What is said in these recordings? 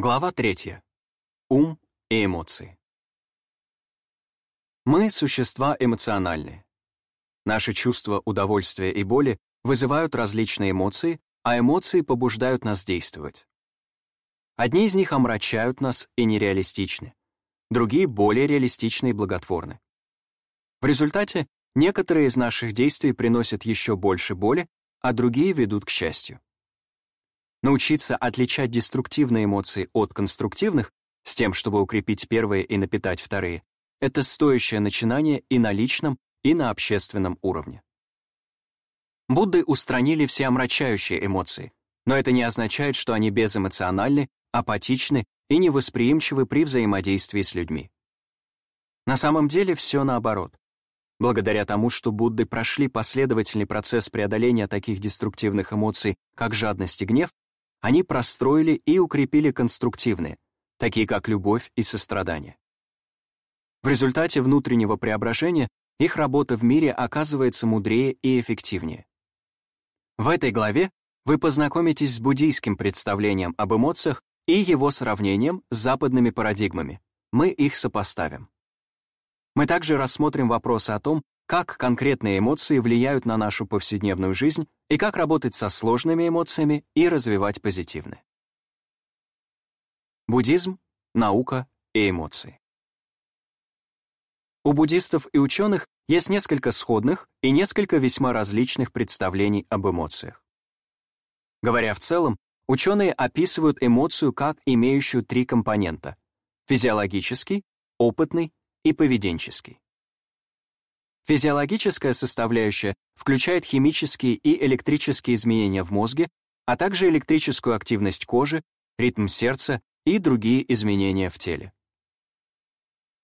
Глава 3. Ум и эмоции. Мы — существа эмоциональные. Наши чувства удовольствия и боли вызывают различные эмоции, а эмоции побуждают нас действовать. Одни из них омрачают нас и нереалистичны, другие — более реалистичны и благотворны. В результате некоторые из наших действий приносят еще больше боли, а другие ведут к счастью. Научиться отличать деструктивные эмоции от конструктивных с тем, чтобы укрепить первые и напитать вторые, это стоящее начинание и на личном, и на общественном уровне. Будды устранили все омрачающие эмоции, но это не означает, что они безэмоциональны, апатичны и невосприимчивы при взаимодействии с людьми. На самом деле все наоборот. Благодаря тому, что Будды прошли последовательный процесс преодоления таких деструктивных эмоций, как жадность и гнев, они простроили и укрепили конструктивные, такие как любовь и сострадание. В результате внутреннего преображения их работа в мире оказывается мудрее и эффективнее. В этой главе вы познакомитесь с буддийским представлением об эмоциях и его сравнением с западными парадигмами. Мы их сопоставим. Мы также рассмотрим вопросы о том, как конкретные эмоции влияют на нашу повседневную жизнь и как работать со сложными эмоциями и развивать позитивные. Буддизм, наука и эмоции. У буддистов и ученых есть несколько сходных и несколько весьма различных представлений об эмоциях. Говоря в целом, ученые описывают эмоцию как имеющую три компонента — физиологический, опытный и поведенческий. Физиологическая составляющая включает химические и электрические изменения в мозге, а также электрическую активность кожи, ритм сердца и другие изменения в теле.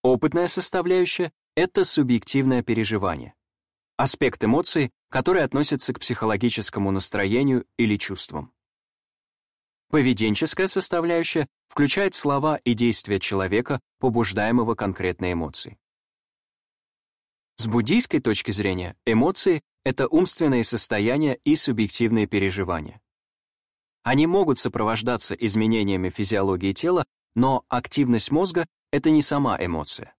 Опытная составляющая — это субъективное переживание, аспект эмоций, который относится к психологическому настроению или чувствам. Поведенческая составляющая включает слова и действия человека, побуждаемого конкретной эмоцией. С буддийской точки зрения, эмоции — это умственные состояния и субъективные переживания. Они могут сопровождаться изменениями физиологии тела, но активность мозга — это не сама эмоция.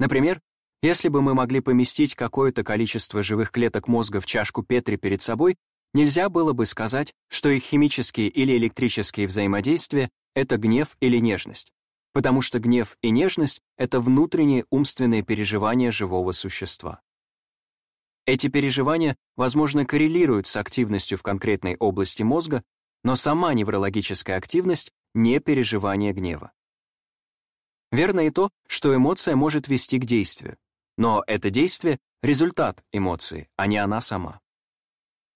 Например, если бы мы могли поместить какое-то количество живых клеток мозга в чашку Петри перед собой, нельзя было бы сказать, что их химические или электрические взаимодействия — это гнев или нежность потому что гнев и нежность — это внутренние умственные переживания живого существа. Эти переживания, возможно, коррелируют с активностью в конкретной области мозга, но сама неврологическая активность — не переживание гнева. Верно и то, что эмоция может вести к действию, но это действие — результат эмоции, а не она сама.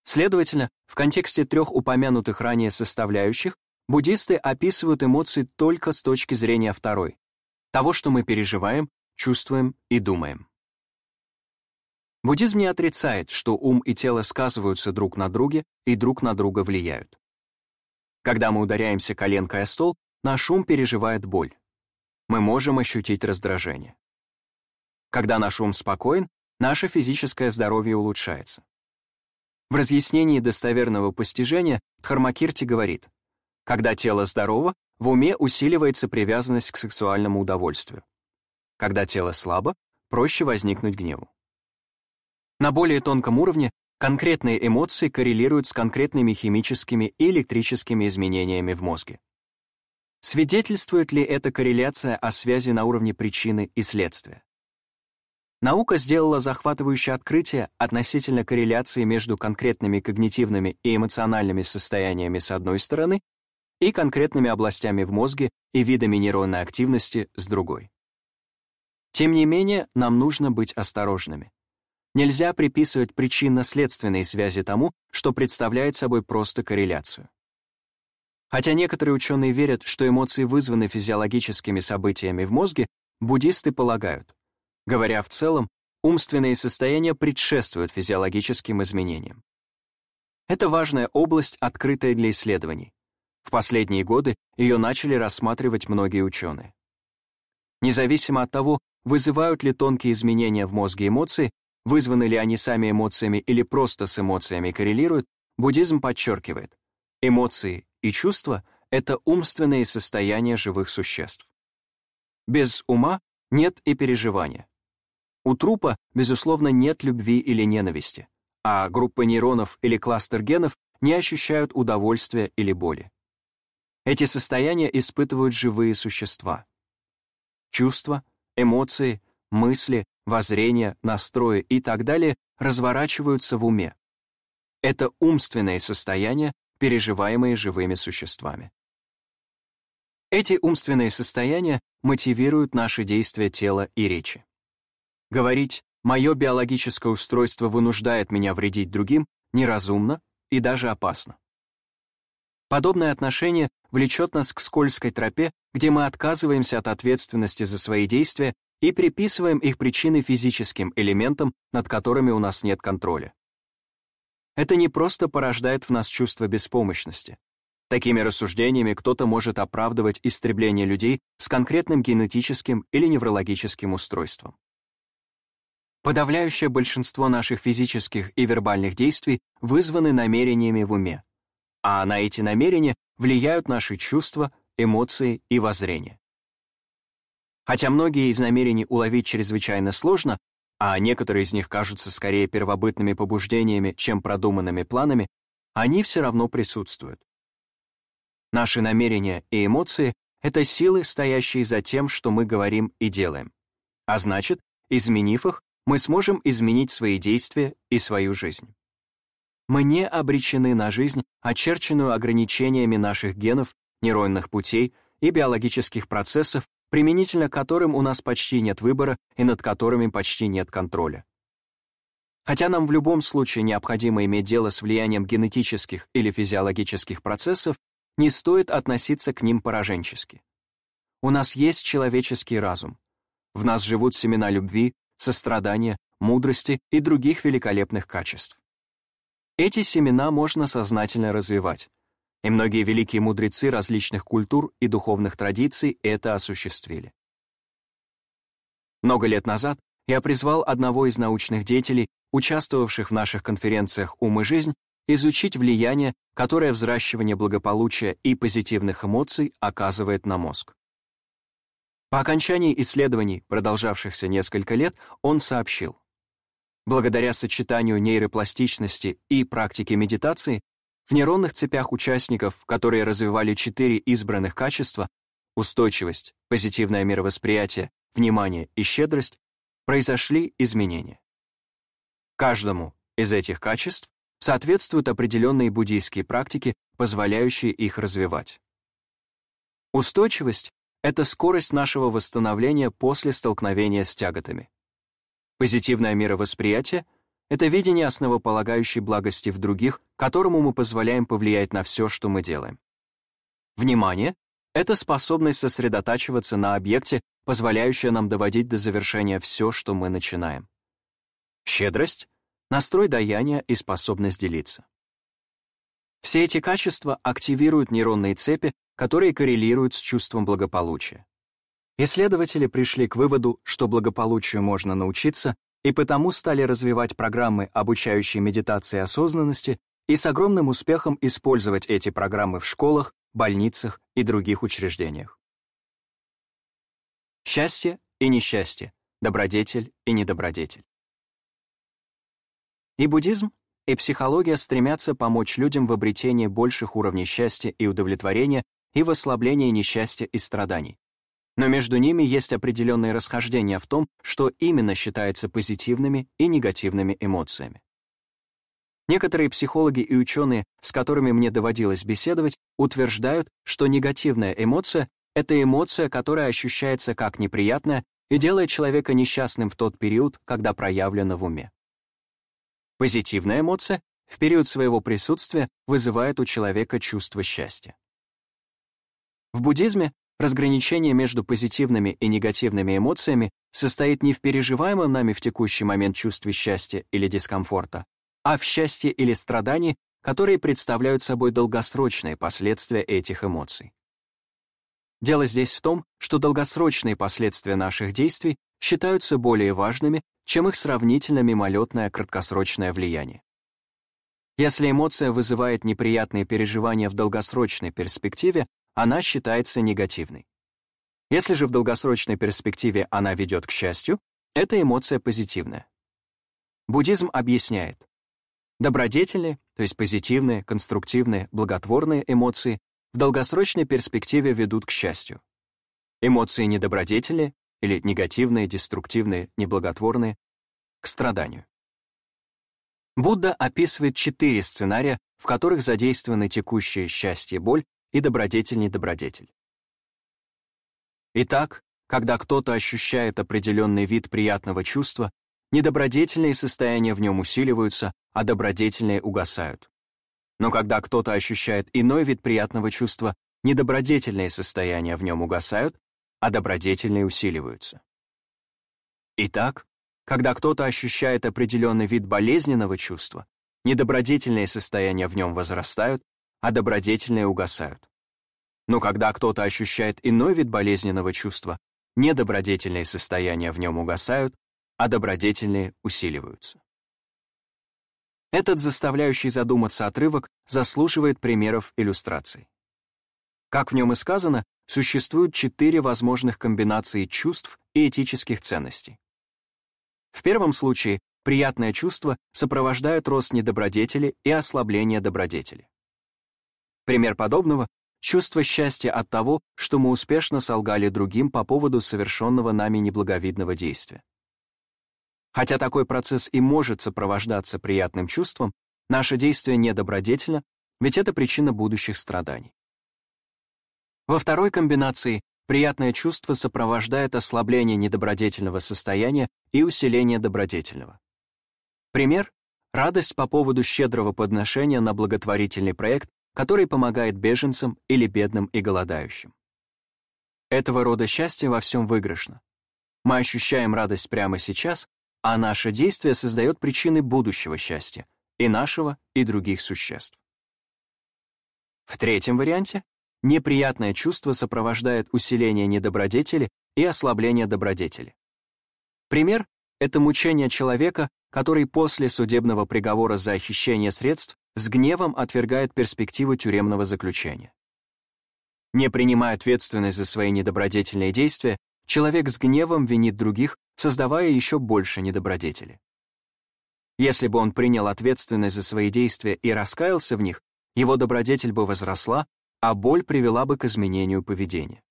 Следовательно, в контексте трех упомянутых ранее составляющих буддисты описывают эмоции только с точки зрения второй, того, что мы переживаем, чувствуем и думаем. Буддизм не отрицает, что ум и тело сказываются друг на друге и друг на друга влияют. Когда мы ударяемся коленкой о стол, наш ум переживает боль. Мы можем ощутить раздражение. Когда наш ум спокоен, наше физическое здоровье улучшается. В разъяснении достоверного постижения Дхармакирти говорит, когда тело здорово, в уме усиливается привязанность к сексуальному удовольствию. Когда тело слабо, проще возникнуть гневу. На более тонком уровне конкретные эмоции коррелируют с конкретными химическими и электрическими изменениями в мозге. Свидетельствует ли эта корреляция о связи на уровне причины и следствия? Наука сделала захватывающее открытие относительно корреляции между конкретными когнитивными и эмоциональными состояниями с одной стороны и конкретными областями в мозге и видами нейронной активности с другой. Тем не менее, нам нужно быть осторожными. Нельзя приписывать причинно-следственные связи тому, что представляет собой просто корреляцию. Хотя некоторые ученые верят, что эмоции вызваны физиологическими событиями в мозге, буддисты полагают, говоря в целом, умственные состояния предшествуют физиологическим изменениям. Это важная область, открытая для исследований. В последние годы ее начали рассматривать многие ученые. Независимо от того, вызывают ли тонкие изменения в мозге эмоции, вызваны ли они сами эмоциями или просто с эмоциями коррелируют, буддизм подчеркивает, эмоции и чувства — это умственные состояния живых существ. Без ума нет и переживания. У трупа, безусловно, нет любви или ненависти, а группа нейронов или кластер генов не ощущают удовольствия или боли. Эти состояния испытывают живые существа. Чувства, эмоции, мысли, воззрения, настрои и так далее разворачиваются в уме. Это умственные состояния, переживаемые живыми существами. Эти умственные состояния мотивируют наши действия тела и речи. Говорить «моё биологическое устройство вынуждает меня вредить другим» неразумно и даже опасно. Подобное отношение влечет нас к скользкой тропе, где мы отказываемся от ответственности за свои действия и приписываем их причины физическим элементам, над которыми у нас нет контроля. Это не просто порождает в нас чувство беспомощности. Такими рассуждениями кто-то может оправдывать истребление людей с конкретным генетическим или неврологическим устройством. Подавляющее большинство наших физических и вербальных действий вызваны намерениями в уме, а на эти намерения влияют наши чувства, эмоции и воззрения. Хотя многие из намерений уловить чрезвычайно сложно, а некоторые из них кажутся скорее первобытными побуждениями, чем продуманными планами, они все равно присутствуют. Наши намерения и эмоции — это силы, стоящие за тем, что мы говорим и делаем. А значит, изменив их, мы сможем изменить свои действия и свою жизнь мы не обречены на жизнь, очерченную ограничениями наших генов, нейронных путей и биологических процессов, применительно которым у нас почти нет выбора и над которыми почти нет контроля. Хотя нам в любом случае необходимо иметь дело с влиянием генетических или физиологических процессов, не стоит относиться к ним пораженчески. У нас есть человеческий разум. В нас живут семена любви, сострадания, мудрости и других великолепных качеств. Эти семена можно сознательно развивать, и многие великие мудрецы различных культур и духовных традиций это осуществили. Много лет назад я призвал одного из научных деятелей, участвовавших в наших конференциях «Ум и жизнь», изучить влияние, которое взращивание благополучия и позитивных эмоций оказывает на мозг. По окончании исследований, продолжавшихся несколько лет, он сообщил, Благодаря сочетанию нейропластичности и практики медитации, в нейронных цепях участников, которые развивали четыре избранных качества — устойчивость, позитивное мировосприятие, внимание и щедрость — произошли изменения. Каждому из этих качеств соответствуют определенные буддийские практики, позволяющие их развивать. Устойчивость — это скорость нашего восстановления после столкновения с тяготами. Позитивное мировосприятие — это видение основополагающей благости в других, которому мы позволяем повлиять на все, что мы делаем. Внимание — это способность сосредотачиваться на объекте, позволяющая нам доводить до завершения все, что мы начинаем. Щедрость — настрой даяния и способность делиться. Все эти качества активируют нейронные цепи, которые коррелируют с чувством благополучия. Исследователи пришли к выводу, что благополучию можно научиться, и потому стали развивать программы, обучающие медитации осознанности, и с огромным успехом использовать эти программы в школах, больницах и других учреждениях. Счастье и несчастье, добродетель и недобродетель. И буддизм, и психология стремятся помочь людям в обретении больших уровней счастья и удовлетворения и в ослаблении несчастья и страданий. Но между ними есть определенные расхождения в том, что именно считается позитивными и негативными эмоциями. Некоторые психологи и ученые, с которыми мне доводилось беседовать, утверждают, что негативная эмоция — это эмоция, которая ощущается как неприятная и делает человека несчастным в тот период, когда проявлена в уме. Позитивная эмоция в период своего присутствия вызывает у человека чувство счастья. В буддизме Разграничение между позитивными и негативными эмоциями состоит не в переживаемом нами в текущий момент чувстве счастья или дискомфорта, а в счастье или страдании, которые представляют собой долгосрочные последствия этих эмоций. Дело здесь в том, что долгосрочные последствия наших действий считаются более важными, чем их сравнительно мимолетное краткосрочное влияние. Если эмоция вызывает неприятные переживания в долгосрочной перспективе, она считается негативной. Если же в долгосрочной перспективе она ведет к счастью, эта эмоция позитивная. Буддизм объясняет, добродетельные, то есть позитивные, конструктивные, благотворные эмоции в долгосрочной перспективе ведут к счастью. Эмоции недобродетельные или негативные, деструктивные, неблаготворные — к страданию. Будда описывает четыре сценария, в которых задействованы текущее счастье, боль и добродетель-недобродетель. Итак, когда кто-то ощущает определенный вид приятного чувства, недобродетельные состояния в нем усиливаются, а добродетельные угасают. Но когда кто-то ощущает иной вид приятного чувства, недобродетельные состояния в нем угасают, а добродетельные усиливаются. Итак, когда кто-то ощущает определенный вид болезненного чувства, недобродетельные состояния в нем возрастают, а добродетельные угасают. Но когда кто-то ощущает иной вид болезненного чувства, недобродетельные состояния в нем угасают, а добродетельные усиливаются. Этот заставляющий задуматься отрывок заслуживает примеров иллюстраций. Как в нем и сказано, существуют четыре возможных комбинации чувств и этических ценностей. В первом случае приятное чувство сопровождает рост недобродетели и ослабление добродетели. Пример подобного — чувство счастья от того, что мы успешно солгали другим по поводу совершенного нами неблаговидного действия. Хотя такой процесс и может сопровождаться приятным чувством, наше действие недобродетельно, ведь это причина будущих страданий. Во второй комбинации приятное чувство сопровождает ослабление недобродетельного состояния и усиление добродетельного. Пример — радость по поводу щедрого подношения на благотворительный проект который помогает беженцам или бедным и голодающим. Этого рода счастье во всем выигрышно. Мы ощущаем радость прямо сейчас, а наше действие создает причины будущего счастья, и нашего, и других существ. В третьем варианте неприятное чувство сопровождает усиление недобродетели и ослабление добродетели. Пример — это мучение человека, который после судебного приговора за хищение средств с гневом отвергает перспективу тюремного заключения. Не принимая ответственность за свои недобродетельные действия, человек с гневом винит других, создавая еще больше недобродетели. Если бы он принял ответственность за свои действия и раскаялся в них, его добродетель бы возросла, а боль привела бы к изменению поведения.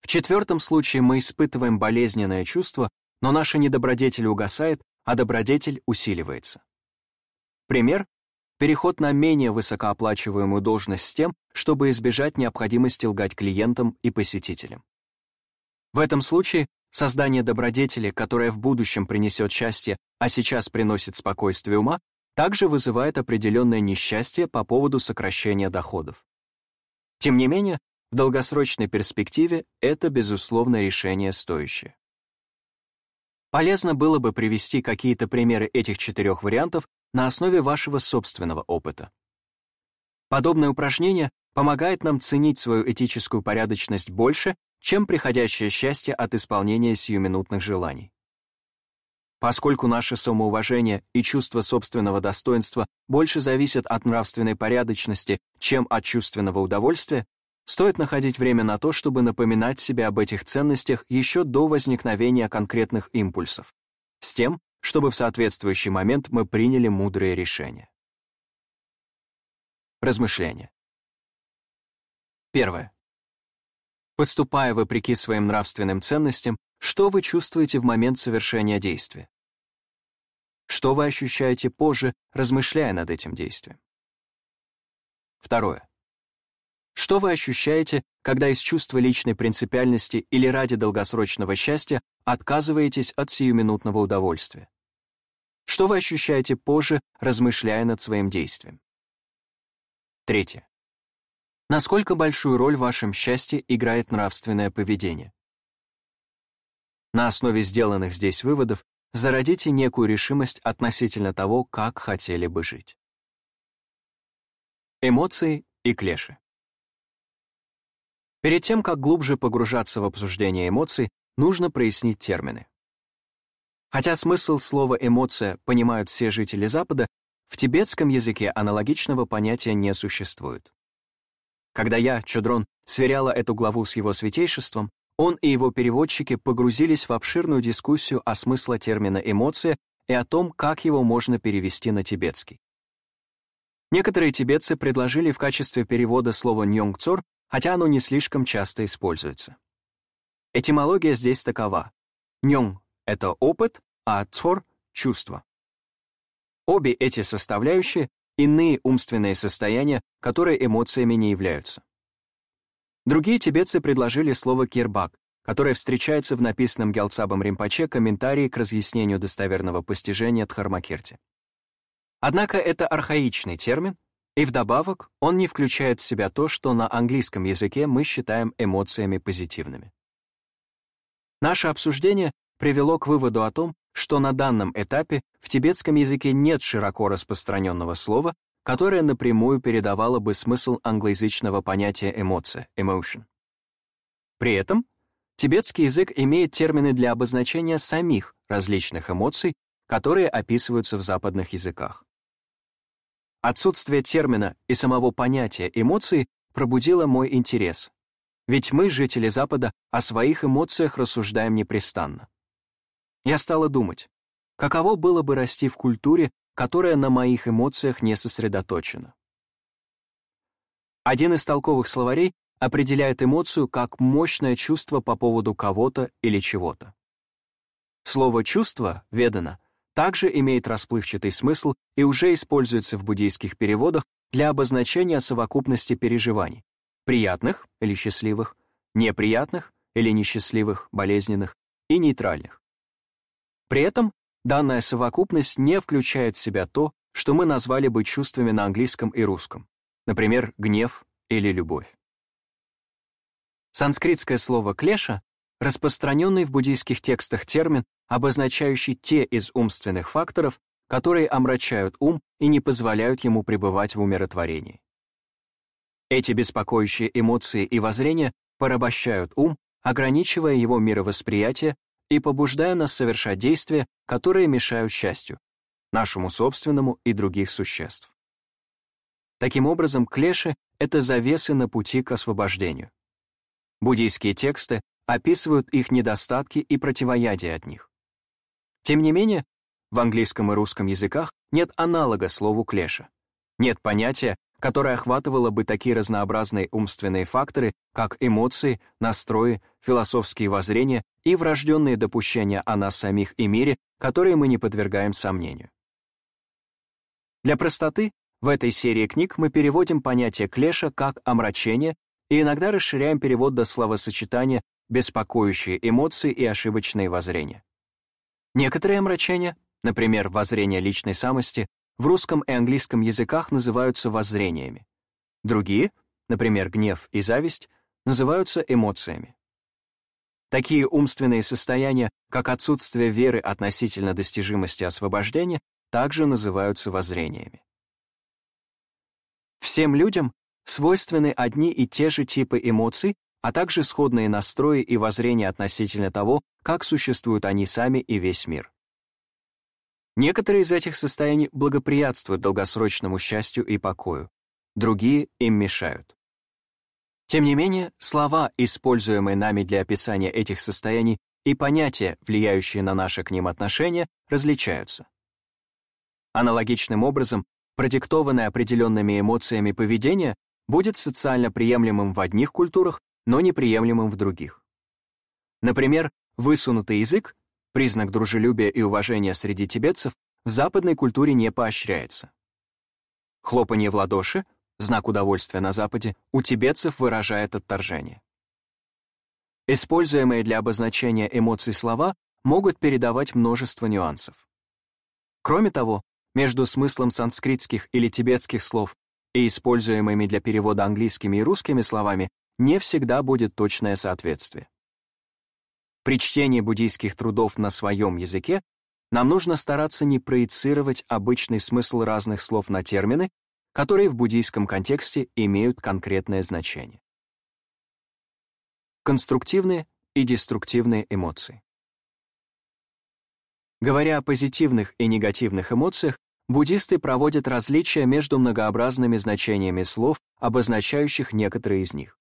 В четвертом случае мы испытываем болезненное чувство, но наша недобродетель угасает, а добродетель усиливается. Пример — переход на менее высокооплачиваемую должность с тем, чтобы избежать необходимости лгать клиентам и посетителям. В этом случае создание добродетели, которая в будущем принесет счастье, а сейчас приносит спокойствие ума, также вызывает определенное несчастье по поводу сокращения доходов. Тем не менее, в долгосрочной перспективе это, безусловно, решение стоящее. Полезно было бы привести какие-то примеры этих четырех вариантов на основе вашего собственного опыта. Подобное упражнение помогает нам ценить свою этическую порядочность больше, чем приходящее счастье от исполнения сиюминутных желаний. Поскольку наше самоуважение и чувство собственного достоинства больше зависят от нравственной порядочности, чем от чувственного удовольствия, стоит находить время на то, чтобы напоминать себе об этих ценностях еще до возникновения конкретных импульсов, с тем, чтобы в соответствующий момент мы приняли мудрые решения. Размышления. Первое. Поступая вопреки своим нравственным ценностям, что вы чувствуете в момент совершения действия? Что вы ощущаете позже, размышляя над этим действием? Второе. Что вы ощущаете, когда из чувства личной принципиальности или ради долгосрочного счастья отказываетесь от сиюминутного удовольствия? Что вы ощущаете позже, размышляя над своим действием? Третье. Насколько большую роль в вашем счастье играет нравственное поведение? На основе сделанных здесь выводов зародите некую решимость относительно того, как хотели бы жить. Эмоции и клеши. Перед тем, как глубже погружаться в обсуждение эмоций, нужно прояснить термины. Хотя смысл слова «эмоция» понимают все жители Запада, в тибетском языке аналогичного понятия не существует. Когда я, Чудрон, сверяла эту главу с его святейшеством, он и его переводчики погрузились в обширную дискуссию о смысле термина «эмоция» и о том, как его можно перевести на тибетский. Некоторые тибетцы предложили в качестве перевода слово «ньонгцор», хотя оно не слишком часто используется. Этимология здесь такова. «Ньонг» — это опыт, а «цор» — чувство. Обе эти составляющие — иные умственные состояния, которые эмоциями не являются. Другие тибетцы предложили слово «кирбак», которое встречается в написанном Гялцабом Римпаче комментарии к разъяснению достоверного постижения Дхармакирти. Однако это архаичный термин, и вдобавок он не включает в себя то, что на английском языке мы считаем эмоциями позитивными. Наше обсуждение привело к выводу о том, что на данном этапе в тибетском языке нет широко распространенного слова, которое напрямую передавало бы смысл англоязычного понятия эмоция, emotion. При этом тибетский язык имеет термины для обозначения самих различных эмоций, которые описываются в западных языках. Отсутствие термина и самого понятия эмоции пробудило мой интерес, ведь мы, жители Запада, о своих эмоциях рассуждаем непрестанно. Я стала думать, каково было бы расти в культуре, которая на моих эмоциях не сосредоточена. Один из толковых словарей определяет эмоцию как мощное чувство по поводу кого-то или чего-то. Слово «чувство» ведано также имеет расплывчатый смысл и уже используется в буддийских переводах для обозначения совокупности переживаний, приятных или счастливых, неприятных или несчастливых, болезненных и нейтральных. При этом данная совокупность не включает в себя то, что мы назвали бы чувствами на английском и русском, например, гнев или любовь. Санскритское слово «клеша» — распространенный в буддийских текстах термин, обозначающий те из умственных факторов, которые омрачают ум и не позволяют ему пребывать в умиротворении. Эти беспокоящие эмоции и воззрения порабощают ум, ограничивая его мировосприятие и побуждая нас совершать действия, которые мешают счастью, нашему собственному и других существ. Таким образом, клеши — это завесы на пути к освобождению. Буддийские тексты описывают их недостатки и противоядие от них. Тем не менее, в английском и русском языках нет аналога слову «клеша». Нет понятия, которое охватывало бы такие разнообразные умственные факторы, как эмоции, настрои, философские воззрения и врожденные допущения о нас самих и мире, которые мы не подвергаем сомнению. Для простоты в этой серии книг мы переводим понятие клеша как омрачение и иногда расширяем перевод до словосочетания «беспокоящие эмоции и ошибочные воззрения». Некоторые омрачения, например, воззрение личной самости, в русском и английском языках называются воззрениями. Другие, например, гнев и зависть, называются эмоциями. Такие умственные состояния, как отсутствие веры относительно достижимости освобождения, также называются воззрениями. Всем людям свойственны одни и те же типы эмоций, а также сходные настрои и воззрения относительно того, как существуют они сами и весь мир. Некоторые из этих состояний благоприятствуют долгосрочному счастью и покою, другие им мешают. Тем не менее, слова, используемые нами для описания этих состояний, и понятия, влияющие на наше к ним отношение, различаются. Аналогичным образом, продиктованное определенными эмоциями поведение будет социально приемлемым в одних культурах, но неприемлемым в других. Например, высунутый язык, признак дружелюбия и уважения среди тибетцев, в западной культуре не поощряется. Хлопанье в ладоши, знак удовольствия на Западе, у тибетцев выражает отторжение. Используемые для обозначения эмоций слова могут передавать множество нюансов. Кроме того, между смыслом санскритских или тибетских слов и используемыми для перевода английскими и русскими словами не всегда будет точное соответствие. При чтении буддийских трудов на своем языке нам нужно стараться не проецировать обычный смысл разных слов на термины, которые в буддийском контексте имеют конкретное значение. Конструктивные и деструктивные эмоции. Говоря о позитивных и негативных эмоциях, буддисты проводят различия между многообразными значениями слов, обозначающих некоторые из них.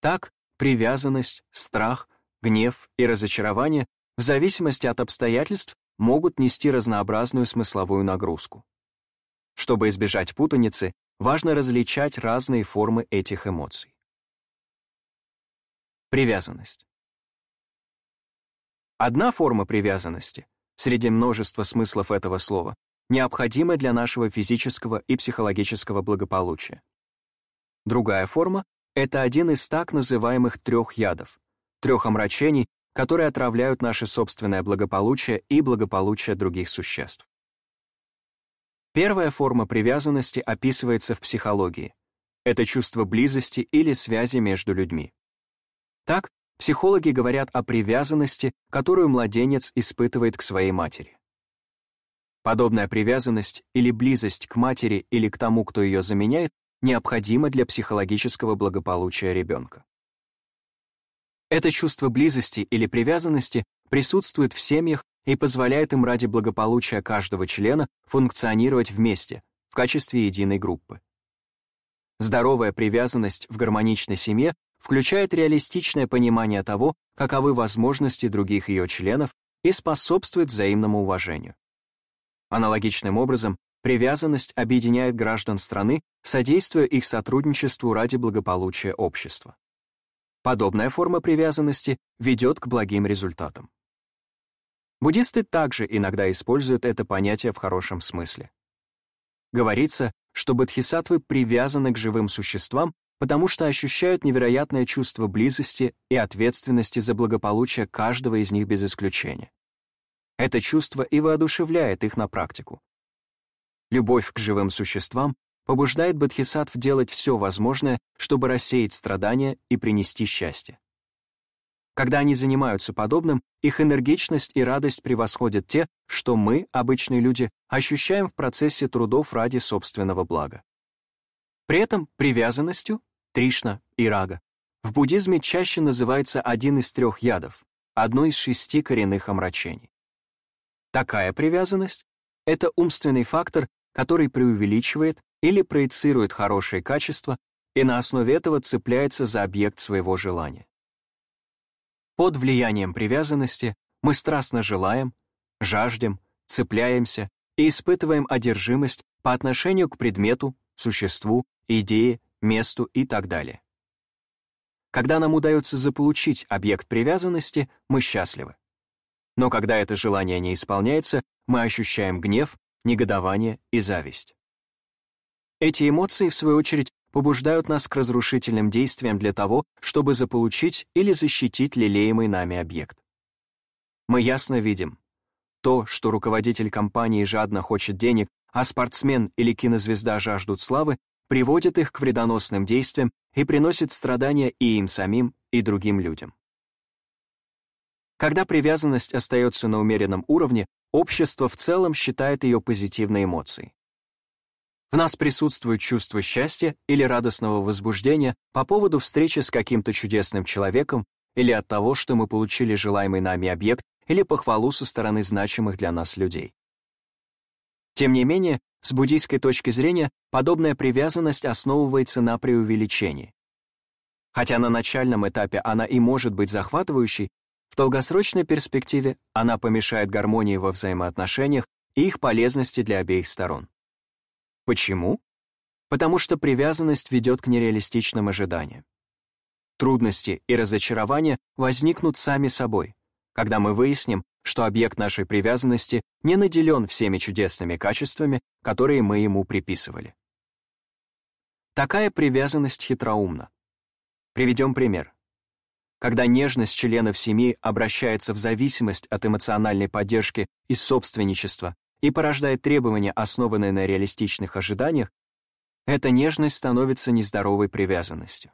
Так, привязанность, страх, гнев и разочарование в зависимости от обстоятельств могут нести разнообразную смысловую нагрузку. Чтобы избежать путаницы, важно различать разные формы этих эмоций. Привязанность. Одна форма привязанности, среди множества смыслов этого слова, необходима для нашего физического и психологического благополучия. Другая форма — это один из так называемых трех ядов, трех омрачений, которые отравляют наше собственное благополучие и благополучие других существ. Первая форма привязанности описывается в психологии. Это чувство близости или связи между людьми. Так, психологи говорят о привязанности, которую младенец испытывает к своей матери. Подобная привязанность или близость к матери или к тому, кто ее заменяет, необходима для психологического благополучия ребенка. Это чувство близости или привязанности присутствует в семьях и позволяет им ради благополучия каждого члена функционировать вместе, в качестве единой группы. Здоровая привязанность в гармоничной семье включает реалистичное понимание того, каковы возможности других ее членов и способствует взаимному уважению. Аналогичным образом, привязанность объединяет граждан страны, содействуя их сотрудничеству ради благополучия общества. Подобная форма привязанности ведет к благим результатам. Буддисты также иногда используют это понятие в хорошем смысле. Говорится, что бодхисаттвы привязаны к живым существам, потому что ощущают невероятное чувство близости и ответственности за благополучие каждого из них без исключения. Это чувство и воодушевляет их на практику. Любовь к живым существам побуждает бодхисаттв делать все возможное, чтобы рассеять страдания и принести счастье. Когда они занимаются подобным, их энергичность и радость превосходят те, что мы, обычные люди, ощущаем в процессе трудов ради собственного блага. При этом привязанностью, Тришна и Рага, в буддизме чаще называется один из трех ядов, одно из шести коренных омрачений. Такая привязанность — это умственный фактор, который преувеличивает или проецирует хорошие качества и на основе этого цепляется за объект своего желания. Под влиянием привязанности мы страстно желаем, жаждем, цепляемся и испытываем одержимость по отношению к предмету, существу, идее, месту и так далее. Когда нам удается заполучить объект привязанности, мы счастливы. Но когда это желание не исполняется, мы ощущаем гнев, негодование и зависть. Эти эмоции, в свою очередь, побуждают нас к разрушительным действиям для того, чтобы заполучить или защитить лелеемый нами объект. Мы ясно видим, то, что руководитель компании жадно хочет денег, а спортсмен или кинозвезда жаждут славы, приводит их к вредоносным действиям и приносит страдания и им самим, и другим людям. Когда привязанность остается на умеренном уровне, общество в целом считает ее позитивной эмоцией. В нас присутствует чувство счастья или радостного возбуждения по поводу встречи с каким-то чудесным человеком или от того, что мы получили желаемый нами объект или похвалу со стороны значимых для нас людей. Тем не менее, с буддийской точки зрения, подобная привязанность основывается на преувеличении. Хотя на начальном этапе она и может быть захватывающей, в долгосрочной перспективе она помешает гармонии во взаимоотношениях и их полезности для обеих сторон. Почему? Потому что привязанность ведет к нереалистичным ожиданиям. Трудности и разочарования возникнут сами собой, когда мы выясним, что объект нашей привязанности не наделен всеми чудесными качествами, которые мы ему приписывали. Такая привязанность хитроумна. Приведем пример. Когда нежность членов семьи обращается в зависимость от эмоциональной поддержки и собственничества и порождает требования, основанные на реалистичных ожиданиях, эта нежность становится нездоровой привязанностью.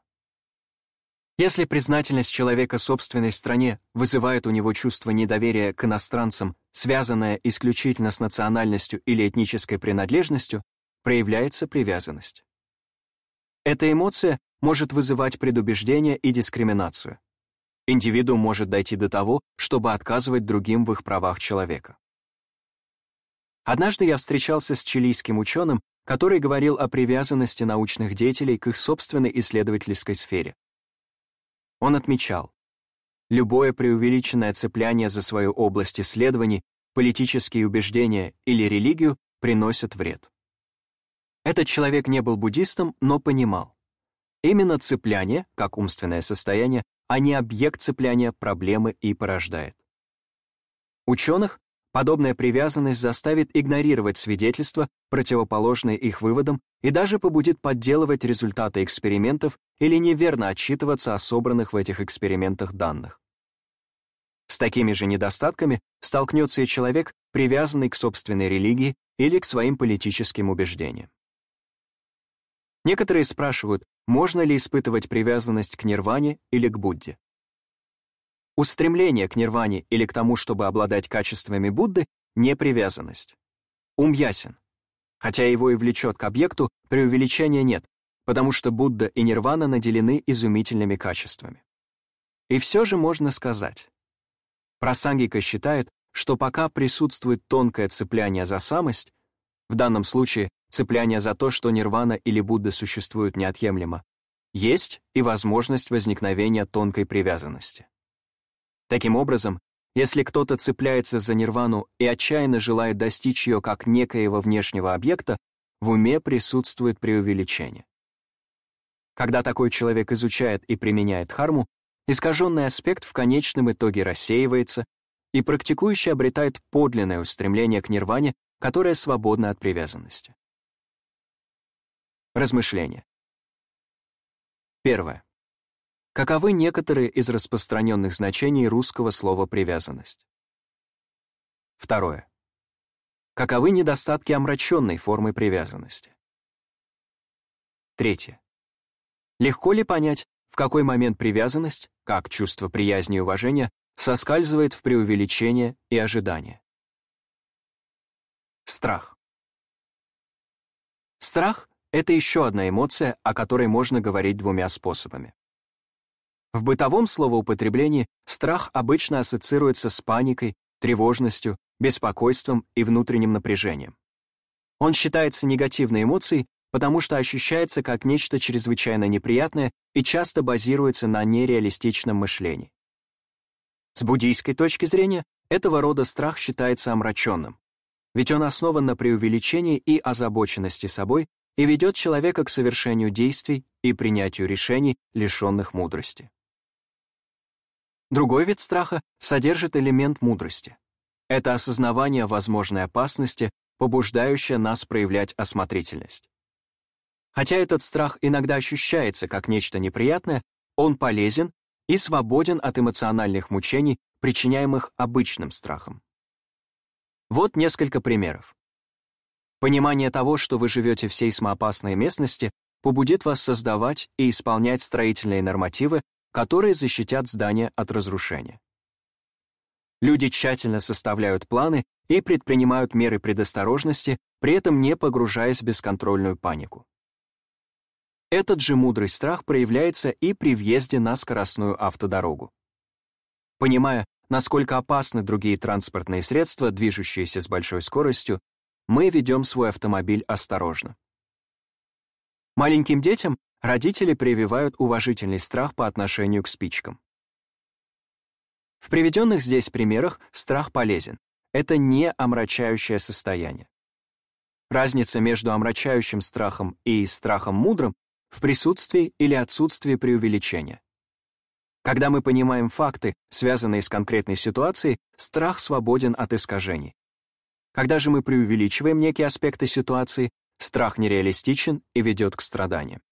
Если признательность человека собственной стране вызывает у него чувство недоверия к иностранцам, связанное исключительно с национальностью или этнической принадлежностью, проявляется привязанность. Эта эмоция может вызывать предубеждение и дискриминацию. Индивидуум может дойти до того, чтобы отказывать другим в их правах человека. Однажды я встречался с чилийским ученым, который говорил о привязанности научных деятелей к их собственной исследовательской сфере. Он отмечал, любое преувеличенное цепляние за свою область исследований, политические убеждения или религию приносит вред. Этот человек не был буддистом, но понимал. Именно цепляние, как умственное состояние, а не объект цепляния проблемы и порождает. Ученых подобная привязанность заставит игнорировать свидетельства, противоположные их выводам, и даже побудит подделывать результаты экспериментов или неверно отчитываться о собранных в этих экспериментах данных. С такими же недостатками столкнется и человек, привязанный к собственной религии или к своим политическим убеждениям. Некоторые спрашивают, можно ли испытывать привязанность к нирване или к Будде. Устремление к нирване или к тому, чтобы обладать качествами Будды, не привязанность. Ум ясен. Хотя его и влечет к объекту, преувеличения нет, потому что Будда и нирвана наделены изумительными качествами. И все же можно сказать. Прасангика считает, что пока присутствует тонкое цепляние за самость, в данном случае цепляние за то, что нирвана или Будда существуют неотъемлемо, есть и возможность возникновения тонкой привязанности. Таким образом, если кто-то цепляется за нирвану и отчаянно желает достичь ее как некоего внешнего объекта, в уме присутствует преувеличение. Когда такой человек изучает и применяет харму, искаженный аспект в конечном итоге рассеивается, и практикующий обретает подлинное устремление к нирване, которое свободно от привязанности. Размышления. Первое. Каковы некоторые из распространенных значений русского слова «привязанность»? Второе. Каковы недостатки омраченной формы привязанности? Третье. Легко ли понять, в какой момент привязанность, как чувство приязни и уважения, соскальзывает в преувеличение и ожидание? Страх. Страх — это еще одна эмоция, о которой можно говорить двумя способами. В бытовом словоупотреблении страх обычно ассоциируется с паникой, тревожностью, беспокойством и внутренним напряжением. Он считается негативной эмоцией, потому что ощущается как нечто чрезвычайно неприятное и часто базируется на нереалистичном мышлении. С буддийской точки зрения, этого рода страх считается омраченным, ведь он основан на преувеличении и озабоченности собой и ведет человека к совершению действий и принятию решений, лишенных мудрости. Другой вид страха содержит элемент мудрости. Это осознавание возможной опасности, побуждающее нас проявлять осмотрительность. Хотя этот страх иногда ощущается как нечто неприятное, он полезен и свободен от эмоциональных мучений, причиняемых обычным страхом. Вот несколько примеров. Понимание того, что вы живете в сейсмоопасной местности, побудит вас создавать и исполнять строительные нормативы, которые защитят здание от разрушения. Люди тщательно составляют планы и предпринимают меры предосторожности, при этом не погружаясь в бесконтрольную панику. Этот же мудрый страх проявляется и при въезде на скоростную автодорогу. Понимая, насколько опасны другие транспортные средства, движущиеся с большой скоростью, мы ведем свой автомобиль осторожно. Маленьким детям родители прививают уважительный страх по отношению к спичкам. В приведенных здесь примерах страх полезен. Это не омрачающее состояние. Разница между омрачающим страхом и страхом мудрым в присутствии или отсутствии преувеличения. Когда мы понимаем факты, связанные с конкретной ситуацией, страх свободен от искажений. Когда же мы преувеличиваем некие аспекты ситуации, страх нереалистичен и ведет к страданиям.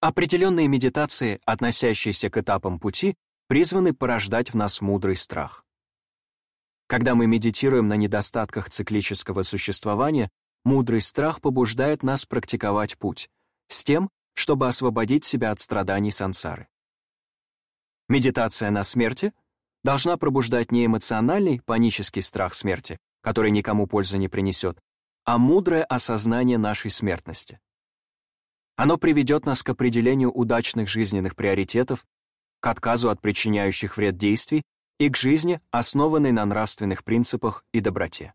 Определенные медитации, относящиеся к этапам пути, призваны порождать в нас мудрый страх. Когда мы медитируем на недостатках циклического существования, мудрый страх побуждает нас практиковать путь, с тем, чтобы освободить себя от страданий сансары. Медитация на смерти должна пробуждать не эмоциональный, панический страх смерти, который никому пользы не принесет, а мудрое осознание нашей смертности. Оно приведет нас к определению удачных жизненных приоритетов, к отказу от причиняющих вред действий и к жизни, основанной на нравственных принципах и доброте.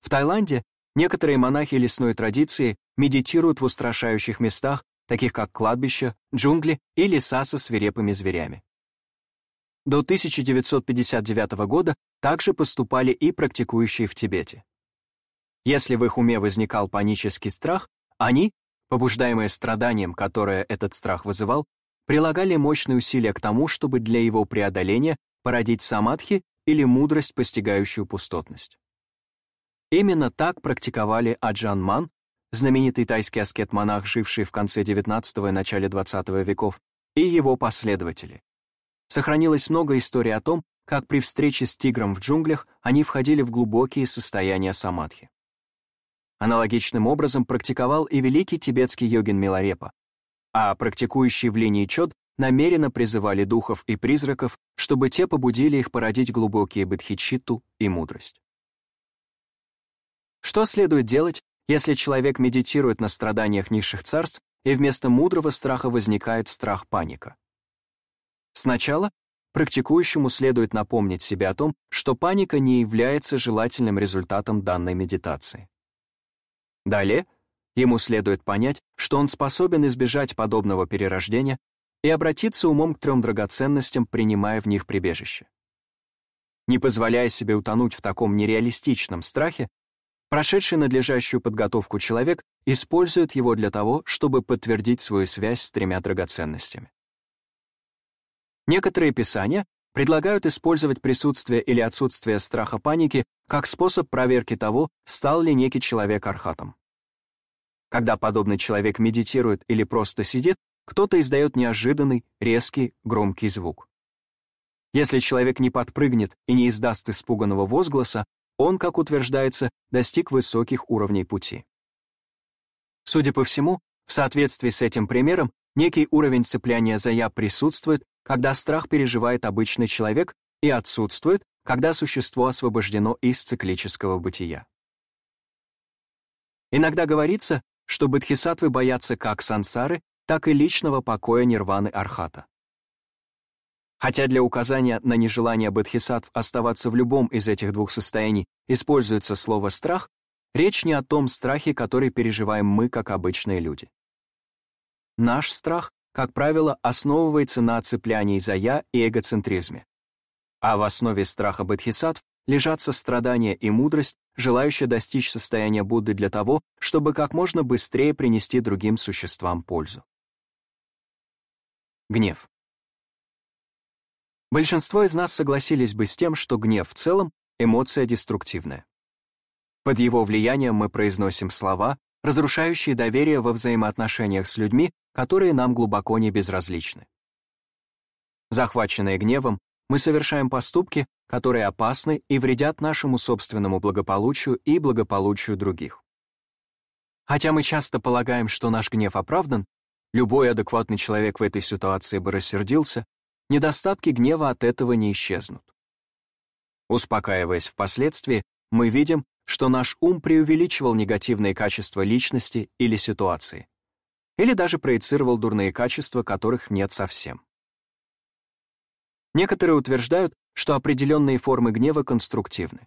В Таиланде некоторые монахи лесной традиции медитируют в устрашающих местах, таких как кладбища, джунгли и леса со свирепыми зверями. До 1959 года также поступали и практикующие в Тибете. Если в их уме возникал панический страх, они, побуждаемые страданием, которое этот страх вызывал, прилагали мощные усилия к тому, чтобы для его преодоления породить самадхи или мудрость, постигающую пустотность. Именно так практиковали Аджан Ман, знаменитый тайский аскет-монах, живший в конце XIX и начале XX веков, и его последователи. Сохранилось много историй о том, как при встрече с тигром в джунглях они входили в глубокие состояния самадхи. Аналогичным образом практиковал и великий тибетский йогин Миларепа, а практикующие в линии чод намеренно призывали духов и призраков, чтобы те побудили их породить глубокие бодхичитту и мудрость. Что следует делать, если человек медитирует на страданиях низших царств, и вместо мудрого страха возникает страх-паника? Сначала практикующему следует напомнить себе о том, что паника не является желательным результатом данной медитации. Далее ему следует понять, что он способен избежать подобного перерождения и обратиться умом к трем драгоценностям, принимая в них прибежище. Не позволяя себе утонуть в таком нереалистичном страхе, прошедший надлежащую подготовку человек использует его для того, чтобы подтвердить свою связь с тремя драгоценностями. Некоторые писания предлагают использовать присутствие или отсутствие страха паники как способ проверки того, стал ли некий человек архатом. Когда подобный человек медитирует или просто сидит, кто-то издает неожиданный, резкий, громкий звук. Если человек не подпрыгнет и не издаст испуганного возгласа, он, как утверждается, достиг высоких уровней пути. Судя по всему, в соответствии с этим примером, некий уровень цепляния за «я» присутствует, когда страх переживает обычный человек, и отсутствует, когда существо освобождено из циклического бытия. Иногда говорится, что бодхисаттвы боятся как сансары, так и личного покоя нирваны архата. Хотя для указания на нежелание бодхисаттв оставаться в любом из этих двух состояний используется слово «страх», речь не о том страхе, который переживаем мы, как обычные люди. Наш страх, как правило, основывается на оцеплянии за «я» и эгоцентризме. А в основе страха бодхисаттв лежат сострадание и мудрость, желающая достичь состояния Будды для того, чтобы как можно быстрее принести другим существам пользу. Гнев. Большинство из нас согласились бы с тем, что гнев в целом — эмоция деструктивная. Под его влиянием мы произносим слова, разрушающие доверие во взаимоотношениях с людьми, которые нам глубоко не безразличны. Захваченные гневом, мы совершаем поступки, которые опасны и вредят нашему собственному благополучию и благополучию других. Хотя мы часто полагаем, что наш гнев оправдан, любой адекватный человек в этой ситуации бы рассердился, недостатки гнева от этого не исчезнут. Успокаиваясь впоследствии, мы видим, что наш ум преувеличивал негативные качества личности или ситуации, или даже проецировал дурные качества, которых нет совсем. Некоторые утверждают, что определенные формы гнева конструктивны.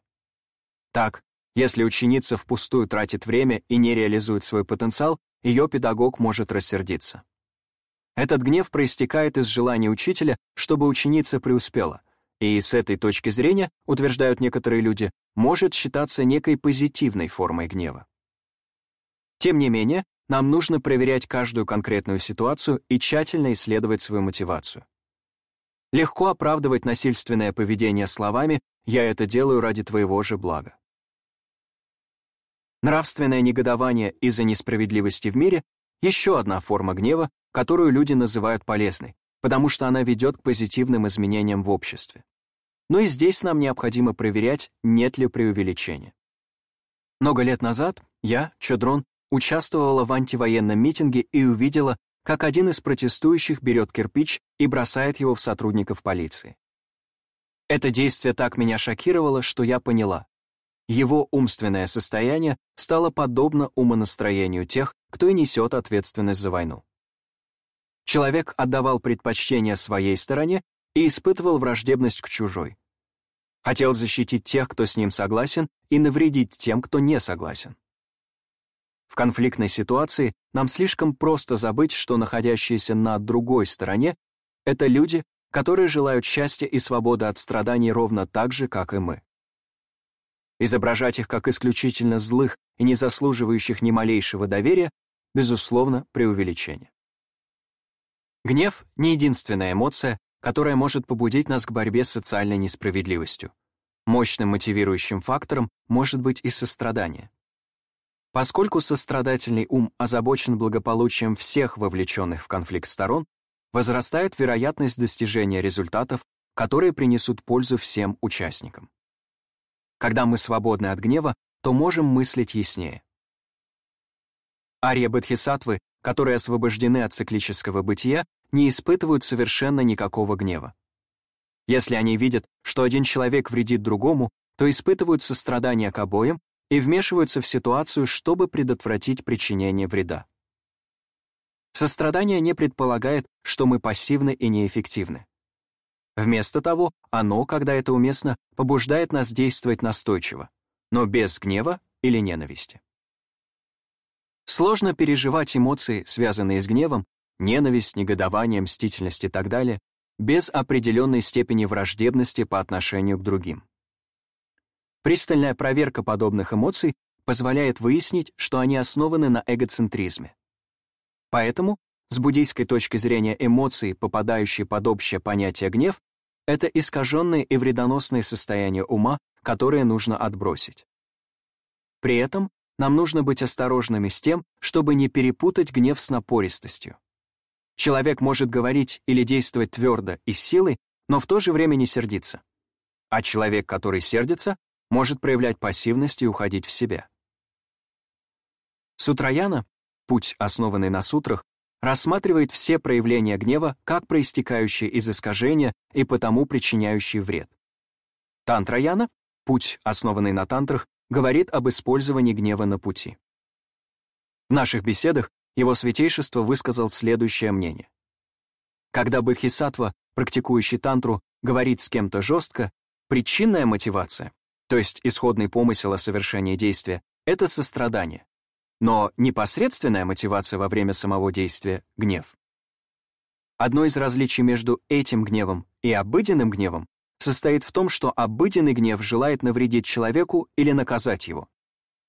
Так, если ученица впустую тратит время и не реализует свой потенциал, ее педагог может рассердиться. Этот гнев проистекает из желания учителя, чтобы ученица преуспела, и с этой точки зрения, утверждают некоторые люди, может считаться некой позитивной формой гнева. Тем не менее, нам нужно проверять каждую конкретную ситуацию и тщательно исследовать свою мотивацию. Легко оправдывать насильственное поведение словами «я это делаю ради твоего же блага». Нравственное негодование из-за несправедливости в мире — еще одна форма гнева, которую люди называют полезной, потому что она ведет к позитивным изменениям в обществе. Но и здесь нам необходимо проверять, нет ли преувеличения. Много лет назад я, Чодрон, участвовала в антивоенном митинге и увидела, как один из протестующих берет кирпич и бросает его в сотрудников полиции. Это действие так меня шокировало, что я поняла. Его умственное состояние стало подобно умонастроению тех, кто и несет ответственность за войну. Человек отдавал предпочтение своей стороне и испытывал враждебность к чужой. Хотел защитить тех, кто с ним согласен, и навредить тем, кто не согласен. В конфликтной ситуации нам слишком просто забыть, что находящиеся на другой стороне — это люди, которые желают счастья и свободы от страданий ровно так же, как и мы. Изображать их как исключительно злых и не заслуживающих ни малейшего доверия — безусловно, преувеличение. Гнев — не единственная эмоция, которая может побудить нас к борьбе с социальной несправедливостью. Мощным мотивирующим фактором может быть и сострадание. Поскольку сострадательный ум озабочен благополучием всех вовлеченных в конфликт сторон, возрастает вероятность достижения результатов, которые принесут пользу всем участникам. Когда мы свободны от гнева, то можем мыслить яснее. Ария Бодхисаттвы, которые освобождены от циклического бытия, не испытывают совершенно никакого гнева. Если они видят, что один человек вредит другому, то испытывают сострадание к обоим и вмешиваются в ситуацию, чтобы предотвратить причинение вреда. Сострадание не предполагает, что мы пассивны и неэффективны. Вместо того, оно, когда это уместно, побуждает нас действовать настойчиво, но без гнева или ненависти. Сложно переживать эмоции, связанные с гневом, ненависть, негодование, мстительность и так далее, без определенной степени враждебности по отношению к другим. Пристальная проверка подобных эмоций позволяет выяснить, что они основаны на эгоцентризме. Поэтому, с буддийской точки зрения эмоции, попадающие под общее понятие гнев, это искаженные и вредоносные состояния ума, которые нужно отбросить. При этом нам нужно быть осторожными с тем, чтобы не перепутать гнев с напористостью. Человек может говорить или действовать твердо и с силой, но в то же время не сердиться. А человек, который сердится, может проявлять пассивность и уходить в себя. Сутраяна, путь, основанный на сутрах, рассматривает все проявления гнева как проистекающие из искажения и потому причиняющие вред. Тантраяна, путь, основанный на тантрах, говорит об использовании гнева на пути. В наших беседах его святейшество высказал следующее мнение. Когда Бодхисаттва, практикующий тантру, говорит с кем-то жестко, причинная мотивация, то есть исходный помысел о совершении действия, это сострадание. Но непосредственная мотивация во время самого действия — гнев. Одно из различий между этим гневом и обыденным гневом состоит в том, что обыденный гнев желает навредить человеку или наказать его,